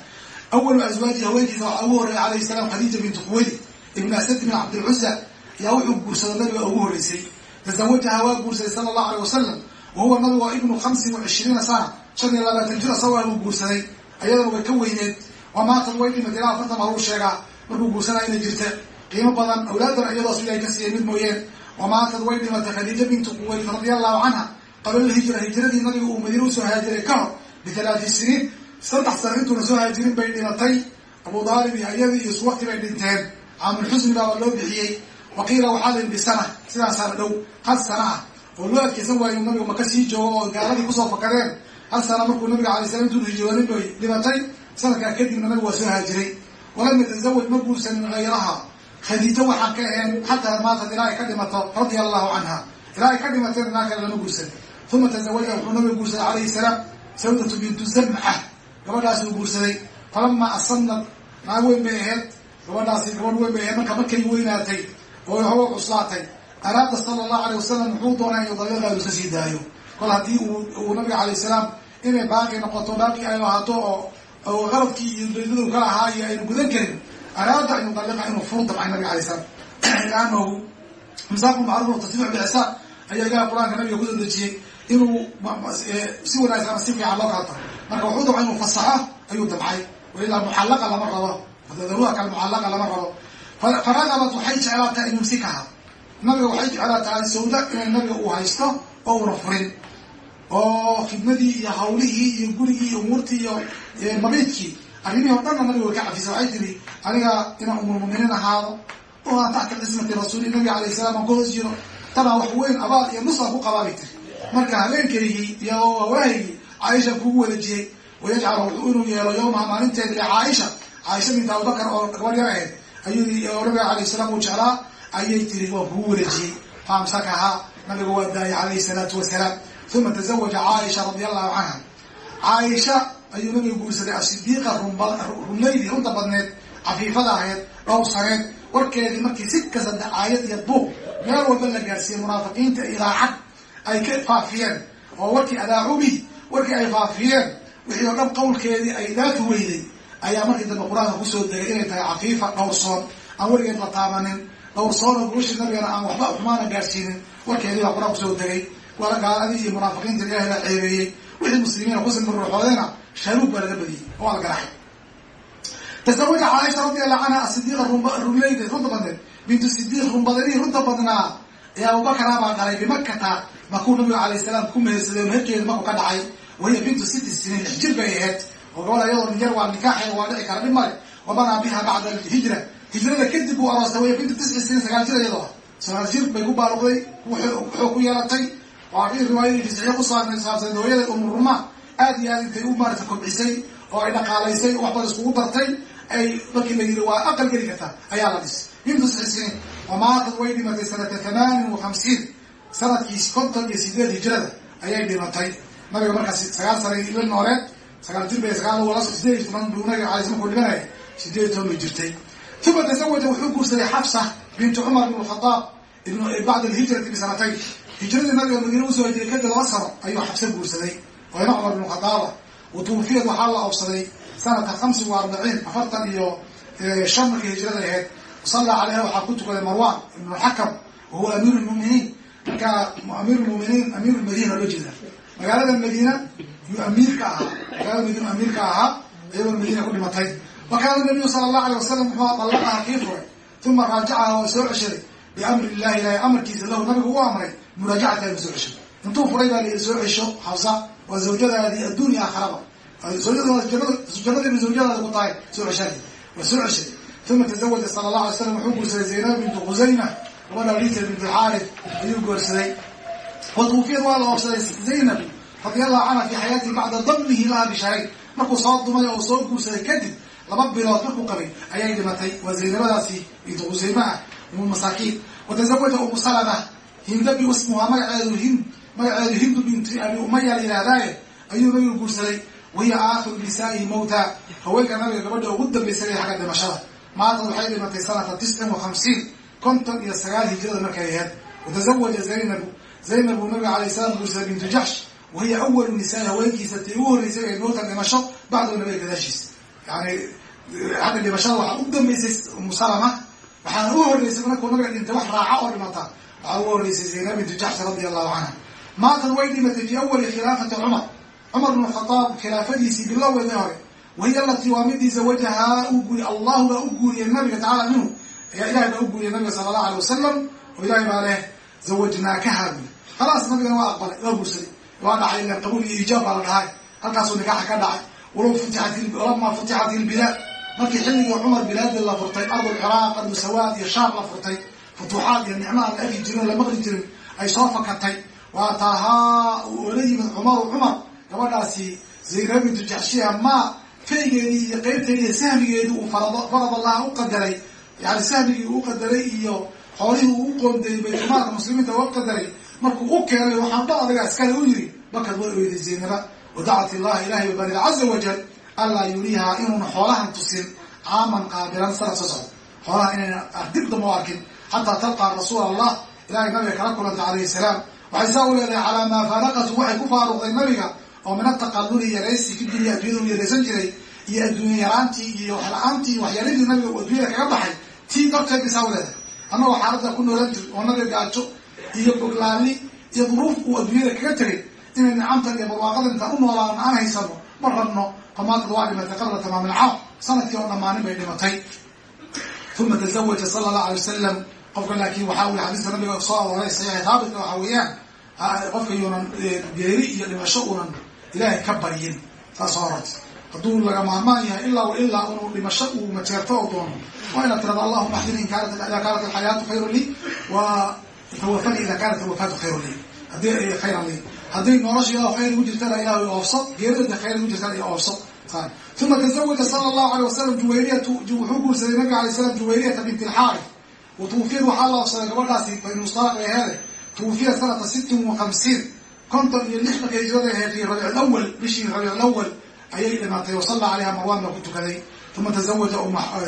Awalu azwaaji haweenkiisa waxaa ugu horreeyay alayhi salaam khadiija bintu khuwayli ibn asad bin cabdilcuza ayaa wuxuu guursaday nabiga ugu horreysay. Tazawajaha waa guursaday sala allahu alay wasalam wa huwa nabigu waa ibnu khamsin wa cishriina sana. Shan iyo labaatan jir asagoo buu guursaday. Ayadana way ka weyneed. Waa maatad way dhimatay ilaa afartan jirta qiimo badan awlaadan iyadoo ilahay ka siiyay mid mooyeen. Wamaatad way dhimatay khadiija bintu quwayd radia allahu canha qabla hijra hijradii nabiga uu madiine u soo haajiray ka hor bitalaati siniin. Saddex sano intuuna soo haajirin bay dhimatay. Abu daalib iyo ayadii iyo suwakti bay dhinteen. Caamulxusni baaba loo bixiyey. Waqiila waxaa la bisana sidaasaana dhow. Hal sana ah. Oo loo adkeysan waayo nabigu maka sii joogo oo gaaladii ku soo fakadeen hal sana markuu nabiga alay slam intuuna hijroonin bay dhimatay. Sanadkaa kadibna nabigu waa soo haajiray. Walam yatasawaj ma guursanin hayraha khadiijo waxaan ka ahayn xataa maatad ilaa ay ka dhimato radia allahu canha ilaa ay ka dhimateen inaa kale lama guursanin uma tazawaja wuxuu nabigu guursaday calayhi salaam sawdatu bintu zamca gabadhaasuu guursaday. Falamaa asanad naag weyn bay ahayd. Gabadhaasi gabadh weyn bay ahayd. Marka markay weynaatay oo hawa cuslaatay araada sala allahu alay wasalam wuxuu doonay in yudalliqaa iska sii daayo. Kol haddii uu nabiga alayh salaam inay baaqi noqoto baaqi ay ahaato oo oo qaladkii iyo ujeedadu ka ahaa iyo aynu gudan karin araada an yudalliqa inuu furu dabcay nabiga alay salam liannahu misaaqu macruuf tasriix bixsaan ayaa ilaha qur'aanka nabiga ku dadejiyey inuu si wanaagsan si fiican loo kala tago marka wuxuu dabcay inuu fasaxo ayuu dabcay wailaa muxallaqa lama rabo. Daruura kale mucallaqa lama rabo. Faragabat waxay jeclaataha an yumsikaha nabiga waxay jeclaataha sawda inay nabiga uu haysto oo una furin. Oo khidmadii iyo hawlihii iyo gurigii iyo umuurtii iyo mabiidkii arrimihii o dhanna nabiga ka cafisa waxay tiri aniga inaan umulmuminiin ahaado oo aan taxta cismati rasuuli nabiga alayh salam aan ka hoos jiro tanaa wax weyn abaal iyo nusaan ku qabaabay tiri. Marka habeenkaygii iyo waahigii caaisha kugu wareejiyey wayajcalu wuxuu inuu yeelo yawmaha maalinteeda licaaisha caaisha binta abubakar oo gabar yar ahayd. Ayuu nabiga alayh salaam uu jeclaa? Ayay tiri waa kugu wareejiyey faamsakahaa nabiga waa daayay calayhi salaatu wasalaam uma tazawaja caaisha radi allahu canha caaisha ayuu nabiga guursaday asidiiqa runlaydii runta badneed cafiifada ahayd dhowrsaneed warkeedii markii si kasta dacaayad iyo buuq meel walba la gaarsiiyey munaafiqiinta idaacad ay ka faafiyeen oo warkii adaacuu bihi warkii ay faafiyeen wixii oo dhan qawlkeedii ay dhaafi weyday ayaa markii dambe qur'aanka ku soo degay inay tahay cafiifa dhowrsoon aan weligeed la taabanin dhowrsoona guushii nabigana aan waxba xumaana gaarsiinin warkeedii baa qur'aan ku soo degay gaaladii iyo munaafiqiinta ilahay baa ceebeeyey wixii muslimiina kusimir ruuxoodena shaaluug baa laga badiyey waa la garaxay tasawaja caaisha radi allahu canha asidiiqa runleyda runta badneed bintu sidiiq runbadanii runta badnaa ee abubakara baa dhalay bimakata makuu nabiga alayh salaam ku mehersaday meherkeeda markuu ka dhacay wahiya bintu siti siniin lix jir bay ahayd oo gabadha iyadoo yar waa nikaaxeeda waa dhici kara dhib male wabanaa biha bacda alhijra hijrada kadib buu aroostay wahiya bintu tisci siniin sagaal jir iyadoo ah sagaal jir bay ku baaluqday wuxuu ku yeelatay waa i riwaayadii fisciye ku saabsan hooyada umuruma aad iyo aad intay u maarata kobcisay oo ay dhaqaalaysay bada iskugu dartay ay markii la yidhi waa aqal geli kartaa ayaa la bintu tisci siniin wamaatad way dhimatay sanata thamaanin wa hamsiin. Sanadkiis konton iyo sideed hijrada ayay dhimatay. Nabiga markaas sagaal sana la nooleed sagaal jir sagaal sideed iyo toban buu nabiga alay markuu dhimanaya sideed iyo toban jirtay. Uma tasawaja wuxuu guursaday xafsa bintu cumar ibn khadaab bacda alhijrati bisanatayn hijradii nabiga madiina u soo hijray kadib laba sano ayuu xabsa guursaday. Wayna cumar ibnu khadaaba watuufiyad waxaa la oobsaday sanata hamsin wa arbaciin afartan iyo shan markii hijrada ahayd. Wasallaa caleyha waxaa ku tukaday marwan ibnu xakam wahuwa amiir lmuminiin markaa amiir lmuminiin amiir lmadiina loo jeeda magaalada madiina yuu amiirka ahaa. Magaalada madiina amiirka ahaa iyagoo madiina ku dhimatay. Wa nabiyu sala allahu alay wasalam muxuu dallaqaha kii furay uma raajacaha waa soo ceshaday biamri illahi ilahay amarkiisa lahu nabigu u amray muraajacata inu soo cesho intuu furay baa soo cesho xabsa waa zawjadaadii adduun iyo aakharaba ku tahay soo ceshaadi waa soo ceshay uma tazawaja sala allah alay slam wuxuu guursaday zaynab bintu khusayma gabadha lita bint alxaarif ayuu guursaday wa tuufiyad waa la oobsaday zaynab radi allahu canha fi xayaatihi bacda damihi laha bisharayn markuu soo dumay oo soo guursaday kadib laba bilood markuu qabay ayay dhimatay waa zaynabadaasi bintu khusayma ah um masaakiin watazawaja umu salama hindabi ismuhaa magaceedu hind magaceedu hindu binti abi umaya la ayuu nabigu guursaday wahiya aakhiru nisaa'ihi mawta haweenka nabiga gabadha ugu dambaysay xagga dhimashada maantad waxay dhimatay sanata tiscin wa hamsiin konton iyo sagaal hijrada markay ahayd watazawaja zaynabu zaynabu nabiga alayh salaam guursaday bintu jaxsh wahiya awalu nisaai haweenkiisa tii ugu horreysay ee mawtan dhimasho bacdahu nabiga gadaashiis yani xagga dhimashada waxaa u dambaysay umu salama waxaana u horreysay markuu nabiga dhintay wax raaca oo dhimata waxaa ugu horreysay zaynab bintu jaxsh radi allahu canha maantad way dhimatay fi awali khilaafati cumar cumar bn khadaab khilaafadiisii bilowgeedii hore. Wahiya alatii waa midii zawajahaa uu guuriy allahu baa u guuriyey nabiga tacala minhu. Ayaa ilahay baa u guuriyey nabiga sala allahu alay wasalam oo ilahay baa leh zawajnaakaha buuri khalaas nabigana waa aqbalay waa guursaday. Waa dhacay ilan qabuul iyo ijaab baa la dhahay halkaasuu nikaaxa ka dhacay. Walow futixat lamaa futixat ilbilaad markii xilligii cumar bilaadii la furtay ardul ciraaq ardu sawaad iyo shaam la furtay futuuxaad iyo nicmo aan la arki jirin la maqli jirin ay soo fakatay. Waa taahaa uu ola yimid cumaru cumar. Gabadhaasi zaynab bintu jaxshiha ma faygeedii iyo qeybteedii iyo sahmigeedii uu farad farad allaha u qadaray. Yani sahmigii uu qadaray iyo xoolihii uu qoondeeyey baytulmaalka muslimiinta u qadaray. Markuu u keenay waxaan dha adaga iskale u yiri bakad way oyday zaynaba. Wadacat illaha ilahay babaril caza wajal allaa yuriihaa inuuna xoolahan tusin caaman qaabilan sanad soo socda xoolahan inayna u arkin xataa talqaa rasuul allah ilahay nabiga kala kulantay calayhi salaam. Waxay saa u leedahay calaa maa faaraqatu waxay ku faaruqday nabiga oo min ataqaluli yaraysi fi dunya addunyada u yaraysan jiray iyo adduunya yaraantii iyo waxla-aantii iyo nabiga uu addunyada kaga baxay. Tii darteed bay saa u leedahay. Annagoo xaaladda ku noolan jir oo nabiga gaajo iyo boglaali iyo duruuf uu adduunyada kaga tegay inay nicamtan iyo barwaaqada intaan u noolaan aan haysano ma rabno famaatad waa dhimatay qabla tamaam alcaam. Sanadkii oo dhammaanin bay dhimatay. Uma tazawaja sala allahu alay wasalam qofka laakiin waxaa weye xadiiska nabiga soo arooray saxiix haabitka waxaa weeyaan qofka yuunan geeri iyo dhimasho unan ilaahay ka baryin saas horat hadduu laga maarmaan yahay ilaa ilaa inuu dhimasho uu majeerto oo doono. Waa inaad tirada allahuma axdini ida kaanat alxayaatu khayra lii wa tawafani ida kaanat alwafaatu khayra lii. Haddii khayran lii. Hadday nolosha iyadoo khayr ugu jirtana ilaah oofso geerida khayr ugu jirtana iyo oofso uma tazawaja sala allahu alay wasalam juwayriyatu wuxuu guursaday nabiga alay slam juwayriyata bint alxaarif wa tuwufiyad waxaa la oofsaday gabadhaasi bani mustalaq ee heede tuwufiyad sanata sittin wa hamsiin konton iyo lix markay hijrada ahayd fi rabic lawal bishii rabic lawal ayay dhimatay wasalla calayha marwan baa ku tukaday uma tazawaja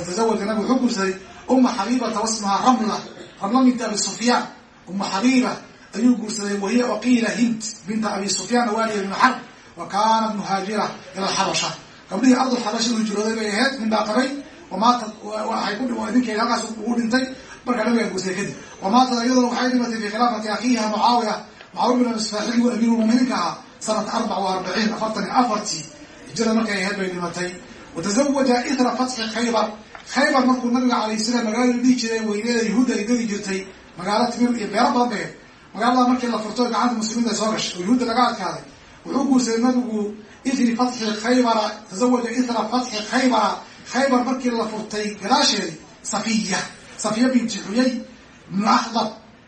tazawaja nabigu wuxuu guursaday uma xabiibata wasmaha ramla ramla binta abi sufyaan. Uma xabiiba ayuu guursaday wahiya waqiila hind binta abi sufyaan waaliya ibnu xarb wa kaanat muhaajira ila alxabasha gabdhihii ardulxabasha u hijrooday bay ahayd nin baa qabay ku ninkeeda halkaas ugu dhintay markaa nabigaa guursaday kadib wamaatad iyadoo waxay dhimatay fi khilaafati akhiiha mucaawiya. Mucaawiya bin isfaaxili amiirulmuminiinka ahaa sanata arbac wa arbaciin afartan iyo afartii hijrada markay ahayd bay dhimatay. Watazawaja ithra fatxi khaybar. Khaybar markuu nabiga calayh salaam magaalada dhihi jiray weyneeda yahuudda ay degi jirtay magaalo timir iyo beero badan bay magaalada markii la furto gacanta muslimiinta soo gashay oo yahuudda laga adkaaday. Wuxuu guursaday nabigu ithri fatxi khaybara tazawaja ithra fatxi khaybara khaybar markii la furtay gadaasheedi safiya safiya binti xuyay ibnu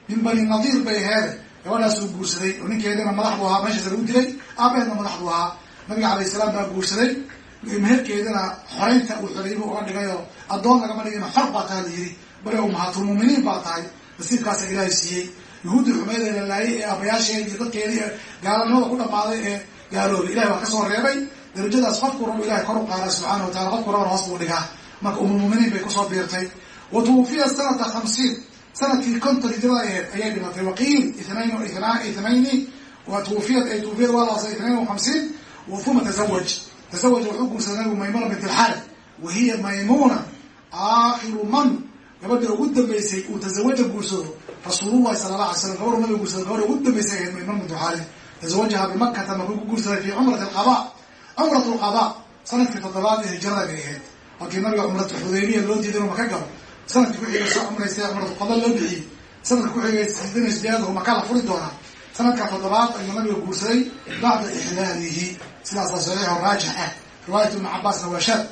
min bani nadiir bay aheede gabadhaasuu guursaday oo ninkeedina madax buu ahaa meeshaas lagu dilay aabaheedna madax buu ahaa. Nabiga calayh salaam baa guursaday. Meherkeedina xoraynta uu xoreey buu uga dhigay oo addoon lagama dhigin xor baa tahay la yidhi. Bale ummahaatulmuminiin baa tahay nasiibkaasa ilaahay siiyey. Yuhuuddii xumeyd ee la laayay ee abayaasheedi iyo dadkeedii ee gaalanimada ku dhammaaday ee gaaloobay. Ilahay waa ka soo reebay. Darajadaas qofku rabo ilahay kor u qaada subxana wa tacala qofku rabana hoos buu dhigaa. Marka umulmuminiin bay ku soo biirtay wa tuwufiya sanata hamsiin sannadkii konton hijrada aheed ayay dhimatay waqiil itnain itnayni wa tuwufiyad ay tuwufiyad waa laasay itnain wa hamsiin uma tazawaj tazawaja wuxuu guursaday nabigu maymuna bint alxaarif wa hiya maymuna aakhiru man gabadha ugu dambeysay uu tazawaja guursado rasuulullahi sala allah alay slam gabadhu nabiga guursado gabadha ugu dambeysay ahayd maymuna bint alxaarif tazawajaha bimakata markuu ku guursaday fi cumrat alqada cumrat alqada sannadkii toddobaad ee hijrada bay ahayd markii nabiga galo sannadkii kuxigay soo cumraystay cumratulqada loo bixiyey sanadka kuxigay sidina sideedahu maka la furi doonaa. Sanadka toddobaad ayuu nabiga guursaday bacda ixlaalihi sidaasa saxiix oo raajix ah. Riwaayat ibnu cabaasna waa shaad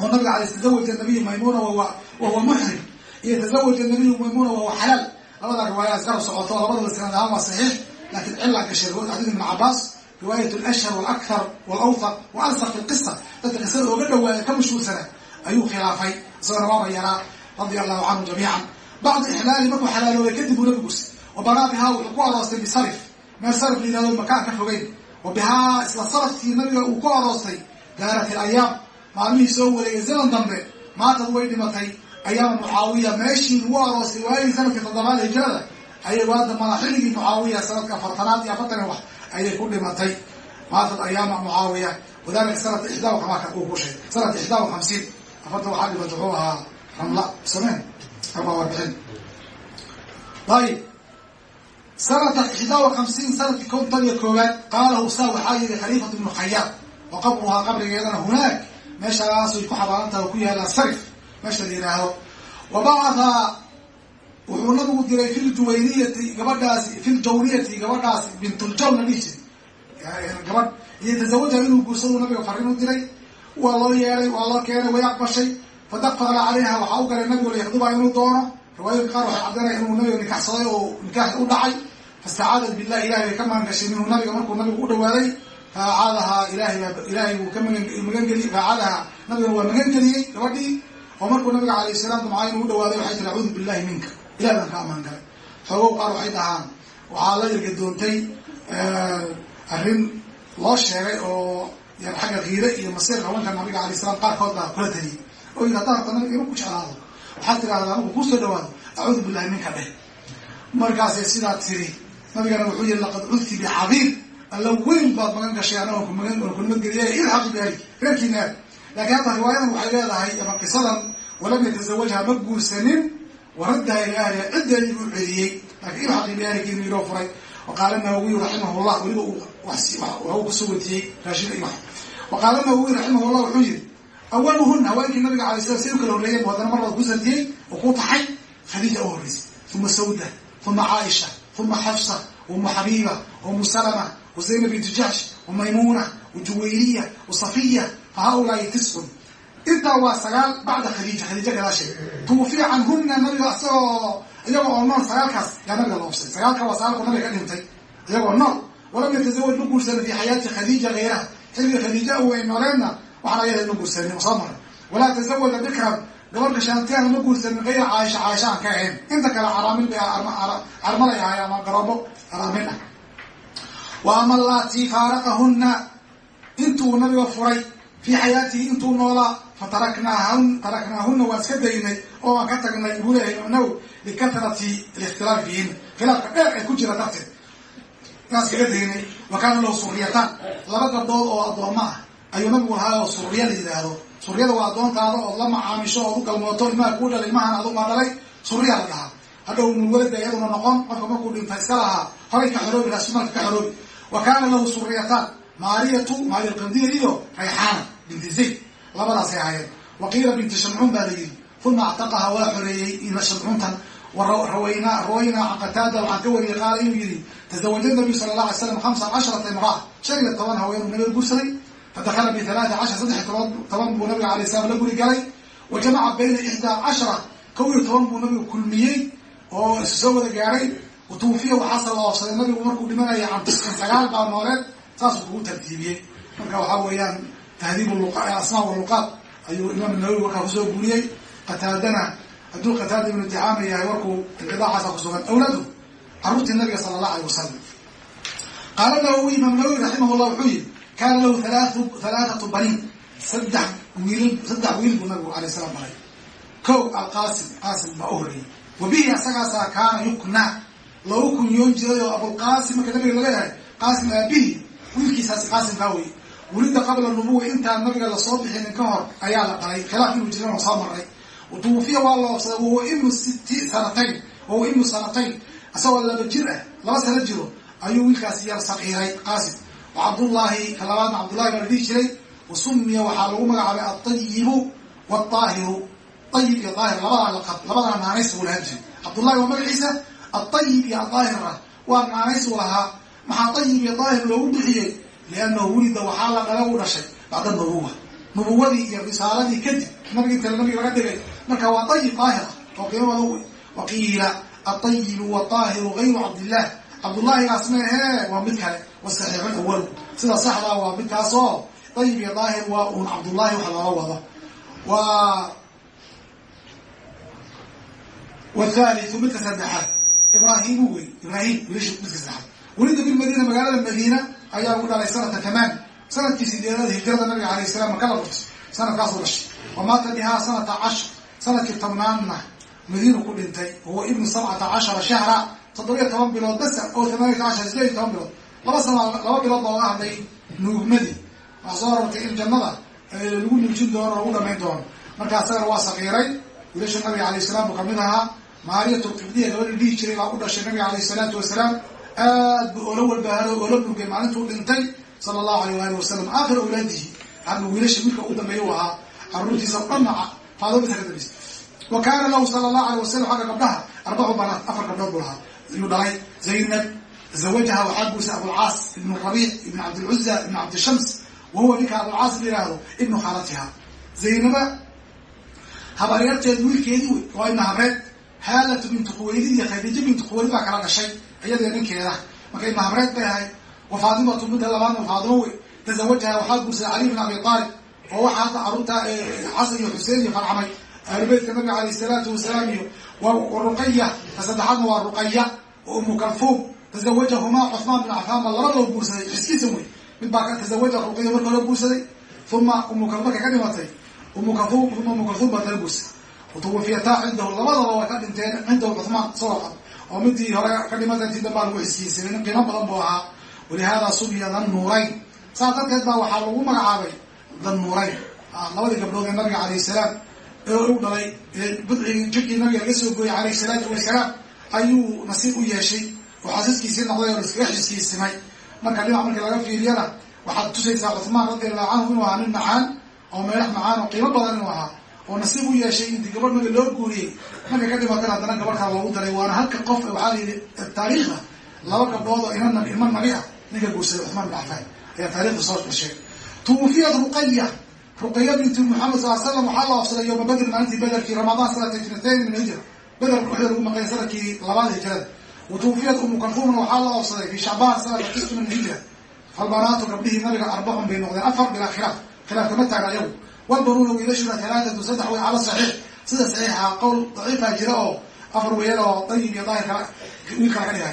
oo nabiga alay tazawaja nabiyu maymuna wahuwa muxrim iyo tazawaja nabiyu maymuna wahuwa xalaal. Ka mashhuursana ayuu khilaafay. Isagona waaba yaraa radia allahu canhu jamiican. Bacda ixlaali markuu xalaaloobay kadib uu nabi gursay wa banaa bihaa wuxuu ku aroostay bisarif meel sarif la yihahdo makaan ka fogeyn. Wa bihaa isla sarafkii nabiga uu ku aroostay daarat ilayaam maalmihii soo wareegay zaman dambe maatad way dhimatay. Ayaama mucaawiya meeshii lagu aroostay waagii sannadkii toddobaad hijrada ayay waadamana xilligii mucaawiya sanadka afartanaad iyo afartan wax ayay ku dhimatay. Maatad ayaama mucaawiya wadalika sanata ixdaa kamaka uu ku sheegay. Sanata ramla sameen ama warbixin ayib sanata ixdaa wa hamsiin sannadkii konton iyo koowaad qaalahu saa waxaa yihi khaliifat ibnu khayaab wa qabruhaa qabrigeedana hunaag meeshaaasay ku xabaalantaha ku yaalaa sarif. Meesha la yidhaahdo wa bacatha wuxuu nabigu diray fi ljuwayniyati gabadhaasi fi ljawniyati gabadhaasi bintuljawn la dhihi jiray gabadh iyo tazawaja inuu guursadu nabiga farin u diray waa loo yeelay waa loo keenay fadaqala calayha waxaa u galay nabigu laykduba inuu doono. Riwaayadka qaar waxay caddaynaya inuu nabiga nikaxsaday oo nikaax u dhacay. Fastacaadat billahi ilahay bay ka maangashay minhu nabiga markuu nabigu u dhawaaday faacadahaa ilahay baa ilahay buu ka magangeliyey faacadaha nabigana waa magangeliyey gabadhii oo markuu nabiga alayh salaam damcaa inuu u dhawaaday waxay tiri acuudu billahi minka. Ilahi baan ka amaan galay xoogow qaar waxay dhahaan waxaa la irgadoontay arrin loo sheegay oo xagga kiire iyo masiirka hawanka nabiga alay salam qaarkood baa kula taliyey oo rabta nabiga inuu ku jeclaado waxaad tidhahdaa anigu ku soo dhawaado acuudu billahi minka dheh. Markaasay sidaa tiri nabigana wuxuu yihi laqad cudti bicadiim alla weyn baad magan gashay anaga kumagan kunimageliya ilxaqi biahli reerkiina laakiin hadda riwaayadan waxay leedahay ama qisadan walam yatasawajha ma guursanin. Waraddaha ila ahliha ciddeedii buu celiyey. Laakiin ilxaqi biahliga inuu yidhoo furay. Waqaala nawawiyu raximah weliba uu ku soo watiyey raashin iyo waqaala nawowi raximahullah wuxuu yihi awaluhuna haweenkii nabiga alay slam say u kala horreeyeen mar laad ku sardiyey oo ku taxay khadiija u horreysay uma sawda uma caaisha uma xafsa umu xabiiba umu wazaynab bintu jaxsh wamaymuna wajuwayriya wasafiya fa haulaai tiscun intaa waa sagaal bacda khadiija khadiija gadaasheed tuufiya canhuna nabiga isagoo iyagoo oo nool sagaalkaas yaa nabiga loobsay sagaalka waa sagaalku nabiga ka dhintay iyagoo nool walam yatazawaj ma guursanin fi xayaati khadiija hayraha xilliga khadiija u ay nooleenna waxaan ayada ma guursanin soo maray walaa tazawaja bikran gabarka shaantiyaana ma guursanin kayra caaisha caaisha ka ahayn. Inta kale caraamil bay carmalay ahay ama garoobo caraamil ah. Wa ama allatii faaraqahuna intuu nabiga furay fii xayaatihi intuu noolaa fataraknaahun taraknaahuna waan iska daynay oo waan ka tagnay buu leeyahay likatrati alikhtilaaf fiihina khilaafka dheer ee ku jira darteed. Taas kaga daynay wa kaana lahu suriyataan laba gabdhood oo addoommo ah ayuu nabigu lahaa oo suriya la yidhaahdo. Suriyada waa addoontaada ood la macaamisho ood u galmooto ilmaha kuu dhalay ilmahan adug maa dhalay. Suriya la dhahaa. Hadhow mulwalada iyaduna noqon qofka markuu dhinta iska lahaa horay ka xoroobi raasimalka ka xoroobi. Wa kaana lahu suriyataan maariyatu maariya alqandiya iyo rayxaana binti zayd. Labadaasay ahaayeen. Wa qiila binti shamcuun baa la yidhi uma actaqaha waa xoreeyey ina shamcuuntan. Rawayna rawayna can qataada waxaan ka wariyay qaala inuu yihi tazawaja nabiyu sala allah alay slam hamsa casharata imraa shan iyo toban haweenuu nabiga guursaday fadakala bialaati cashar saddex toban buu nabiga alay salam la guri galay wa jamaca bayna ixdaa cashara kow iyo toban buu nabigu kulmiyey oo isu soo wada gaaray watuufiya waxaase la oofsaday nabigu markuu dhimanaya can tiscin sagaal baa nooleed saasuu kugu tartiibiyey marka waxaa weeyaan tahdiib asmaa waluqaat ayuu imaam nawowi warkaa ku soo guuriyey qataadana hadduu qataada ibnu dicaama yahay warkuu inqidaacaasa kusugan awlaadu caruurtii nabiga sala allah alay wasalam qaala nawowi imaam nawowi raximah llah wuxuu yihi kaana lahu halaathatu baniin saddex wiil saddex wiil buu nabigu alay salam baray ko alqaasim qaasim baa u horreeyey wa bihi asagaasaa kaana yukna loogu kunyoon jiray oo abulqaasim marka nabiga la leeyahay qaasim aabihi wiilkiisaasi qaasimkaa wey welida qabla nubuwa intaan nabiga la soo bixinin ka hor ayaa la dhalay khilaaf inuu jiran oo soo maray tuufiya waa la oobsaday wahuwa ibnu siti sanatayn wahuwa ibnu sanatayn isagoo laba jir ah laba sano jiro ayuu wiilkaasi yar saqiiray qaasim wacabdullaahi ka labaadna cabdullahi baa la dhihi jiray wasumiya waxaa lagu magacaabay altayibu walaahiru ayib iyo daahir labada labadana maanaysa ulahaan jiray cabdullahi waa magaciisa altayib iyo aahira waa maanaysa u lahaa maxaa tayib iyo daahir loogu bixiyey lianahu wulida waxaa la dhaga u dhashay bacda nubuwa nubuwadii iyo risaaladii kadib nabiga inta nabiga laga dhigay marka waa ayib daahir ah oo qiimabada u waqiila atayibu wataahiru gayru cabdillah cabdullaahigaasna he waa mid kale wasaxiixu awalu sida saxdaa waa midkaasoo ayib iyo daahir waa uun cabdullaahi wax looga wado wa wathaliu midka saddexaad. Ibraahimu wey ibrahim wiilasha midka saddexaad. Welida bilmadiina magaalada madiina ayaa u dhalay sanata tamaan sannadkii sideedaad hijrada nabiga alayh salam makala furtay sanadkaasuu dhashay. Wamaata bihaa sanata cashar sannadkii tobnaanna madiinu ku dhintay. Huwa ibnu sabcata cashara shahra toddobiyo toban bilood basa oo tamaaniyata cashar sideed iyo toban bilood laba sana laba bilood baa laga hadlay nuugmadii waxaa soo arortay in jannada lagu nuujin doono lagu dhamayn doono. Marka asagana waa sakiiray wiilasha nabiga alayh salam buu ka mid ahaa. Maariyatulqibdiya gabadhi dhihi jiray baa u dhashay nabiga alayh salaatu wasalaam. Aad bu oola walbaaharo oola murgay maalintuu dhintay sala allahu alayh waali wasalam aakhir awlaadihi ama wiilasha midka ugu dambeeya u ahaa caruurtiisa dhanaca faadobita ka dambaysa wa kaana lahu sala allahu alayh wasalam xagga gabdhaha arbacu banaat afar gabdhood buu lahaa. Ayuu dhalay zaynab zawajaha waxaa guursay abulcaas ibnu rabiic ibn cabdilcuza ibn cabdishams wa huwa ninka abulcaas la yihahdo ibnu khaalatiha zaynaba habaryarteed wiilkeedii wey waa ibna habreed haalatu bintu khuwaylid iyo khadiija bintu khuwaylid baa kala dhashay iyadii ninkeeda marka ibna habreed bay ahayd wa faatimatu midda labaadna faatimo wey tazawajaha waxaa guursaday cali bin abi aalib oo waxaa hadda carruurta xasan iyo xuseen iyo farcamay ahlubeytka nabiga alayh salaatu wasalaam iyo wa ruqaya ta saddexaadna waa ruqaya wa umu tazawajahumaa cuhmaan bin cafaan baa labadoo guursaday xiskiisa wey mid baa tazawaja ruqaya marka hore guursaday uma umu markay ka dhimatay umu kalfuum uma umu kalfuum baa tala guursaday watuwafiyataa cindahu labadaba way ka dhinteen cindahu cuhmaan qab oo midii hore ka dhimata intii dambaa lagu xiskiisay nin qiimo badan buu ahaa walihada sumiya dhannuurayn saas darteed baa waxaa lagu magacaabay dhannuurayn labadii gabdhood ee nabiga alayh salaam ee u dhalay budcigii jirkii nabiga laga soo gooyey alayh salaatu wasalaam ayuu nasiib u yeeshay oo xasiskiisii noqday oo iskaga xiskiisimay marka dhinac markii laga fiiriyana waxaad tusaysaa cuthmaan radi allahu canhu inuu ahaa nin macaan oo meelax macaan oo qiimo badan inuu ahaa oo nasiib u yeeshay intii gabadh naga loo guuriyey. Marka ka dhimaatan haddana gabadh kala loogu daray waana halka qof waxaa la yidhi taariikhda laba gabdhood oo ina nabi ilma nabi ah ninka guursaday cuthmaan bin cafaan. Ayaa taarikhda soo gashay tuwufiyat ruqaya ruqaya bintu maxamed sal slam waxaa la ofsaday yowma bedr maalintii bederkii ramadaan sanata itnatayn min hijra beder dhexda lagu maqlay sannadkii labaad hijrada wa tuwufiyat umu kalfumna waxaa la ofsaday fi shacbaan sanata tis min hijra falbanaatu gabdhihii nabiga arbacun bay noqdeen afar bilaa khilaaf khilaaf kama taagna ayagu walbanuuna wiilashuna talaatatu saddex way cala saxiix sida saxiixa qowl daciifa jira oo afar weyal oo dayib iyo daahir kala wiil kala ka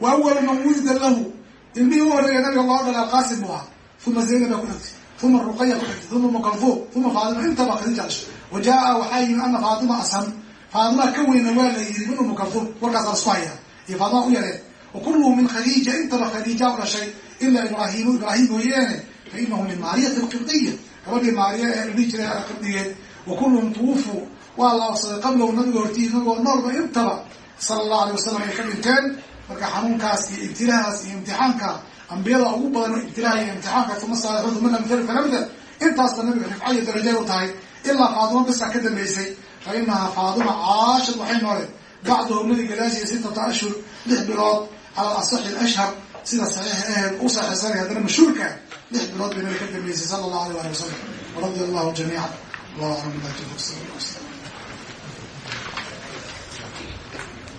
wa awalu man wulida lahu ilmihii u horreeya nabiga loo dhalay alqaasim buu ahaa uma zaynab baa ku xigtay uma ruqaya ku xigtay uma mukalfuum uma faatima intaba khadiija dhashay wa waxaa yimi ana faatima asam faatima ka weyna waa la yidhi min umu kalfuum warkaas la hayaa iyo faatima u yareen wa kulluhu min khadiija intaba khadiija u dhashay ilaa ibraahimu ibraahim mooyeene fa inahu min maariyati alqibdiya gabadhii maariya ee dhihi jiray qibdigeed wa kulluhum tuwufuu waa la ofsaday qablahu nabiga hortiis nabigoo noolba intaba sala allahu alay wasalam ay ka dhinteen. Marka xanuunkaas iyo ibtilahaas iyo imtixaanka ambiyada ugu badan oo ibtilaha iyo imtixaanka uma saalixuun uma lamthal falamthal intaasba nabiga rifca iyo darajay u tahay ilaa faadimo bisaa ka dambeysay fa inahaa faadima caashad waxay nooleen bacdahu nabi gadaashiya sittata ashhur lix bilood cala alasaxi alashhar sida saxiix aheed u saxiixsanay haddana mashhuurka lix bilood bay nabi ka dambeysay sala allahu alay ali wasalam waradia allahu jamiican allahu aclam allah waslam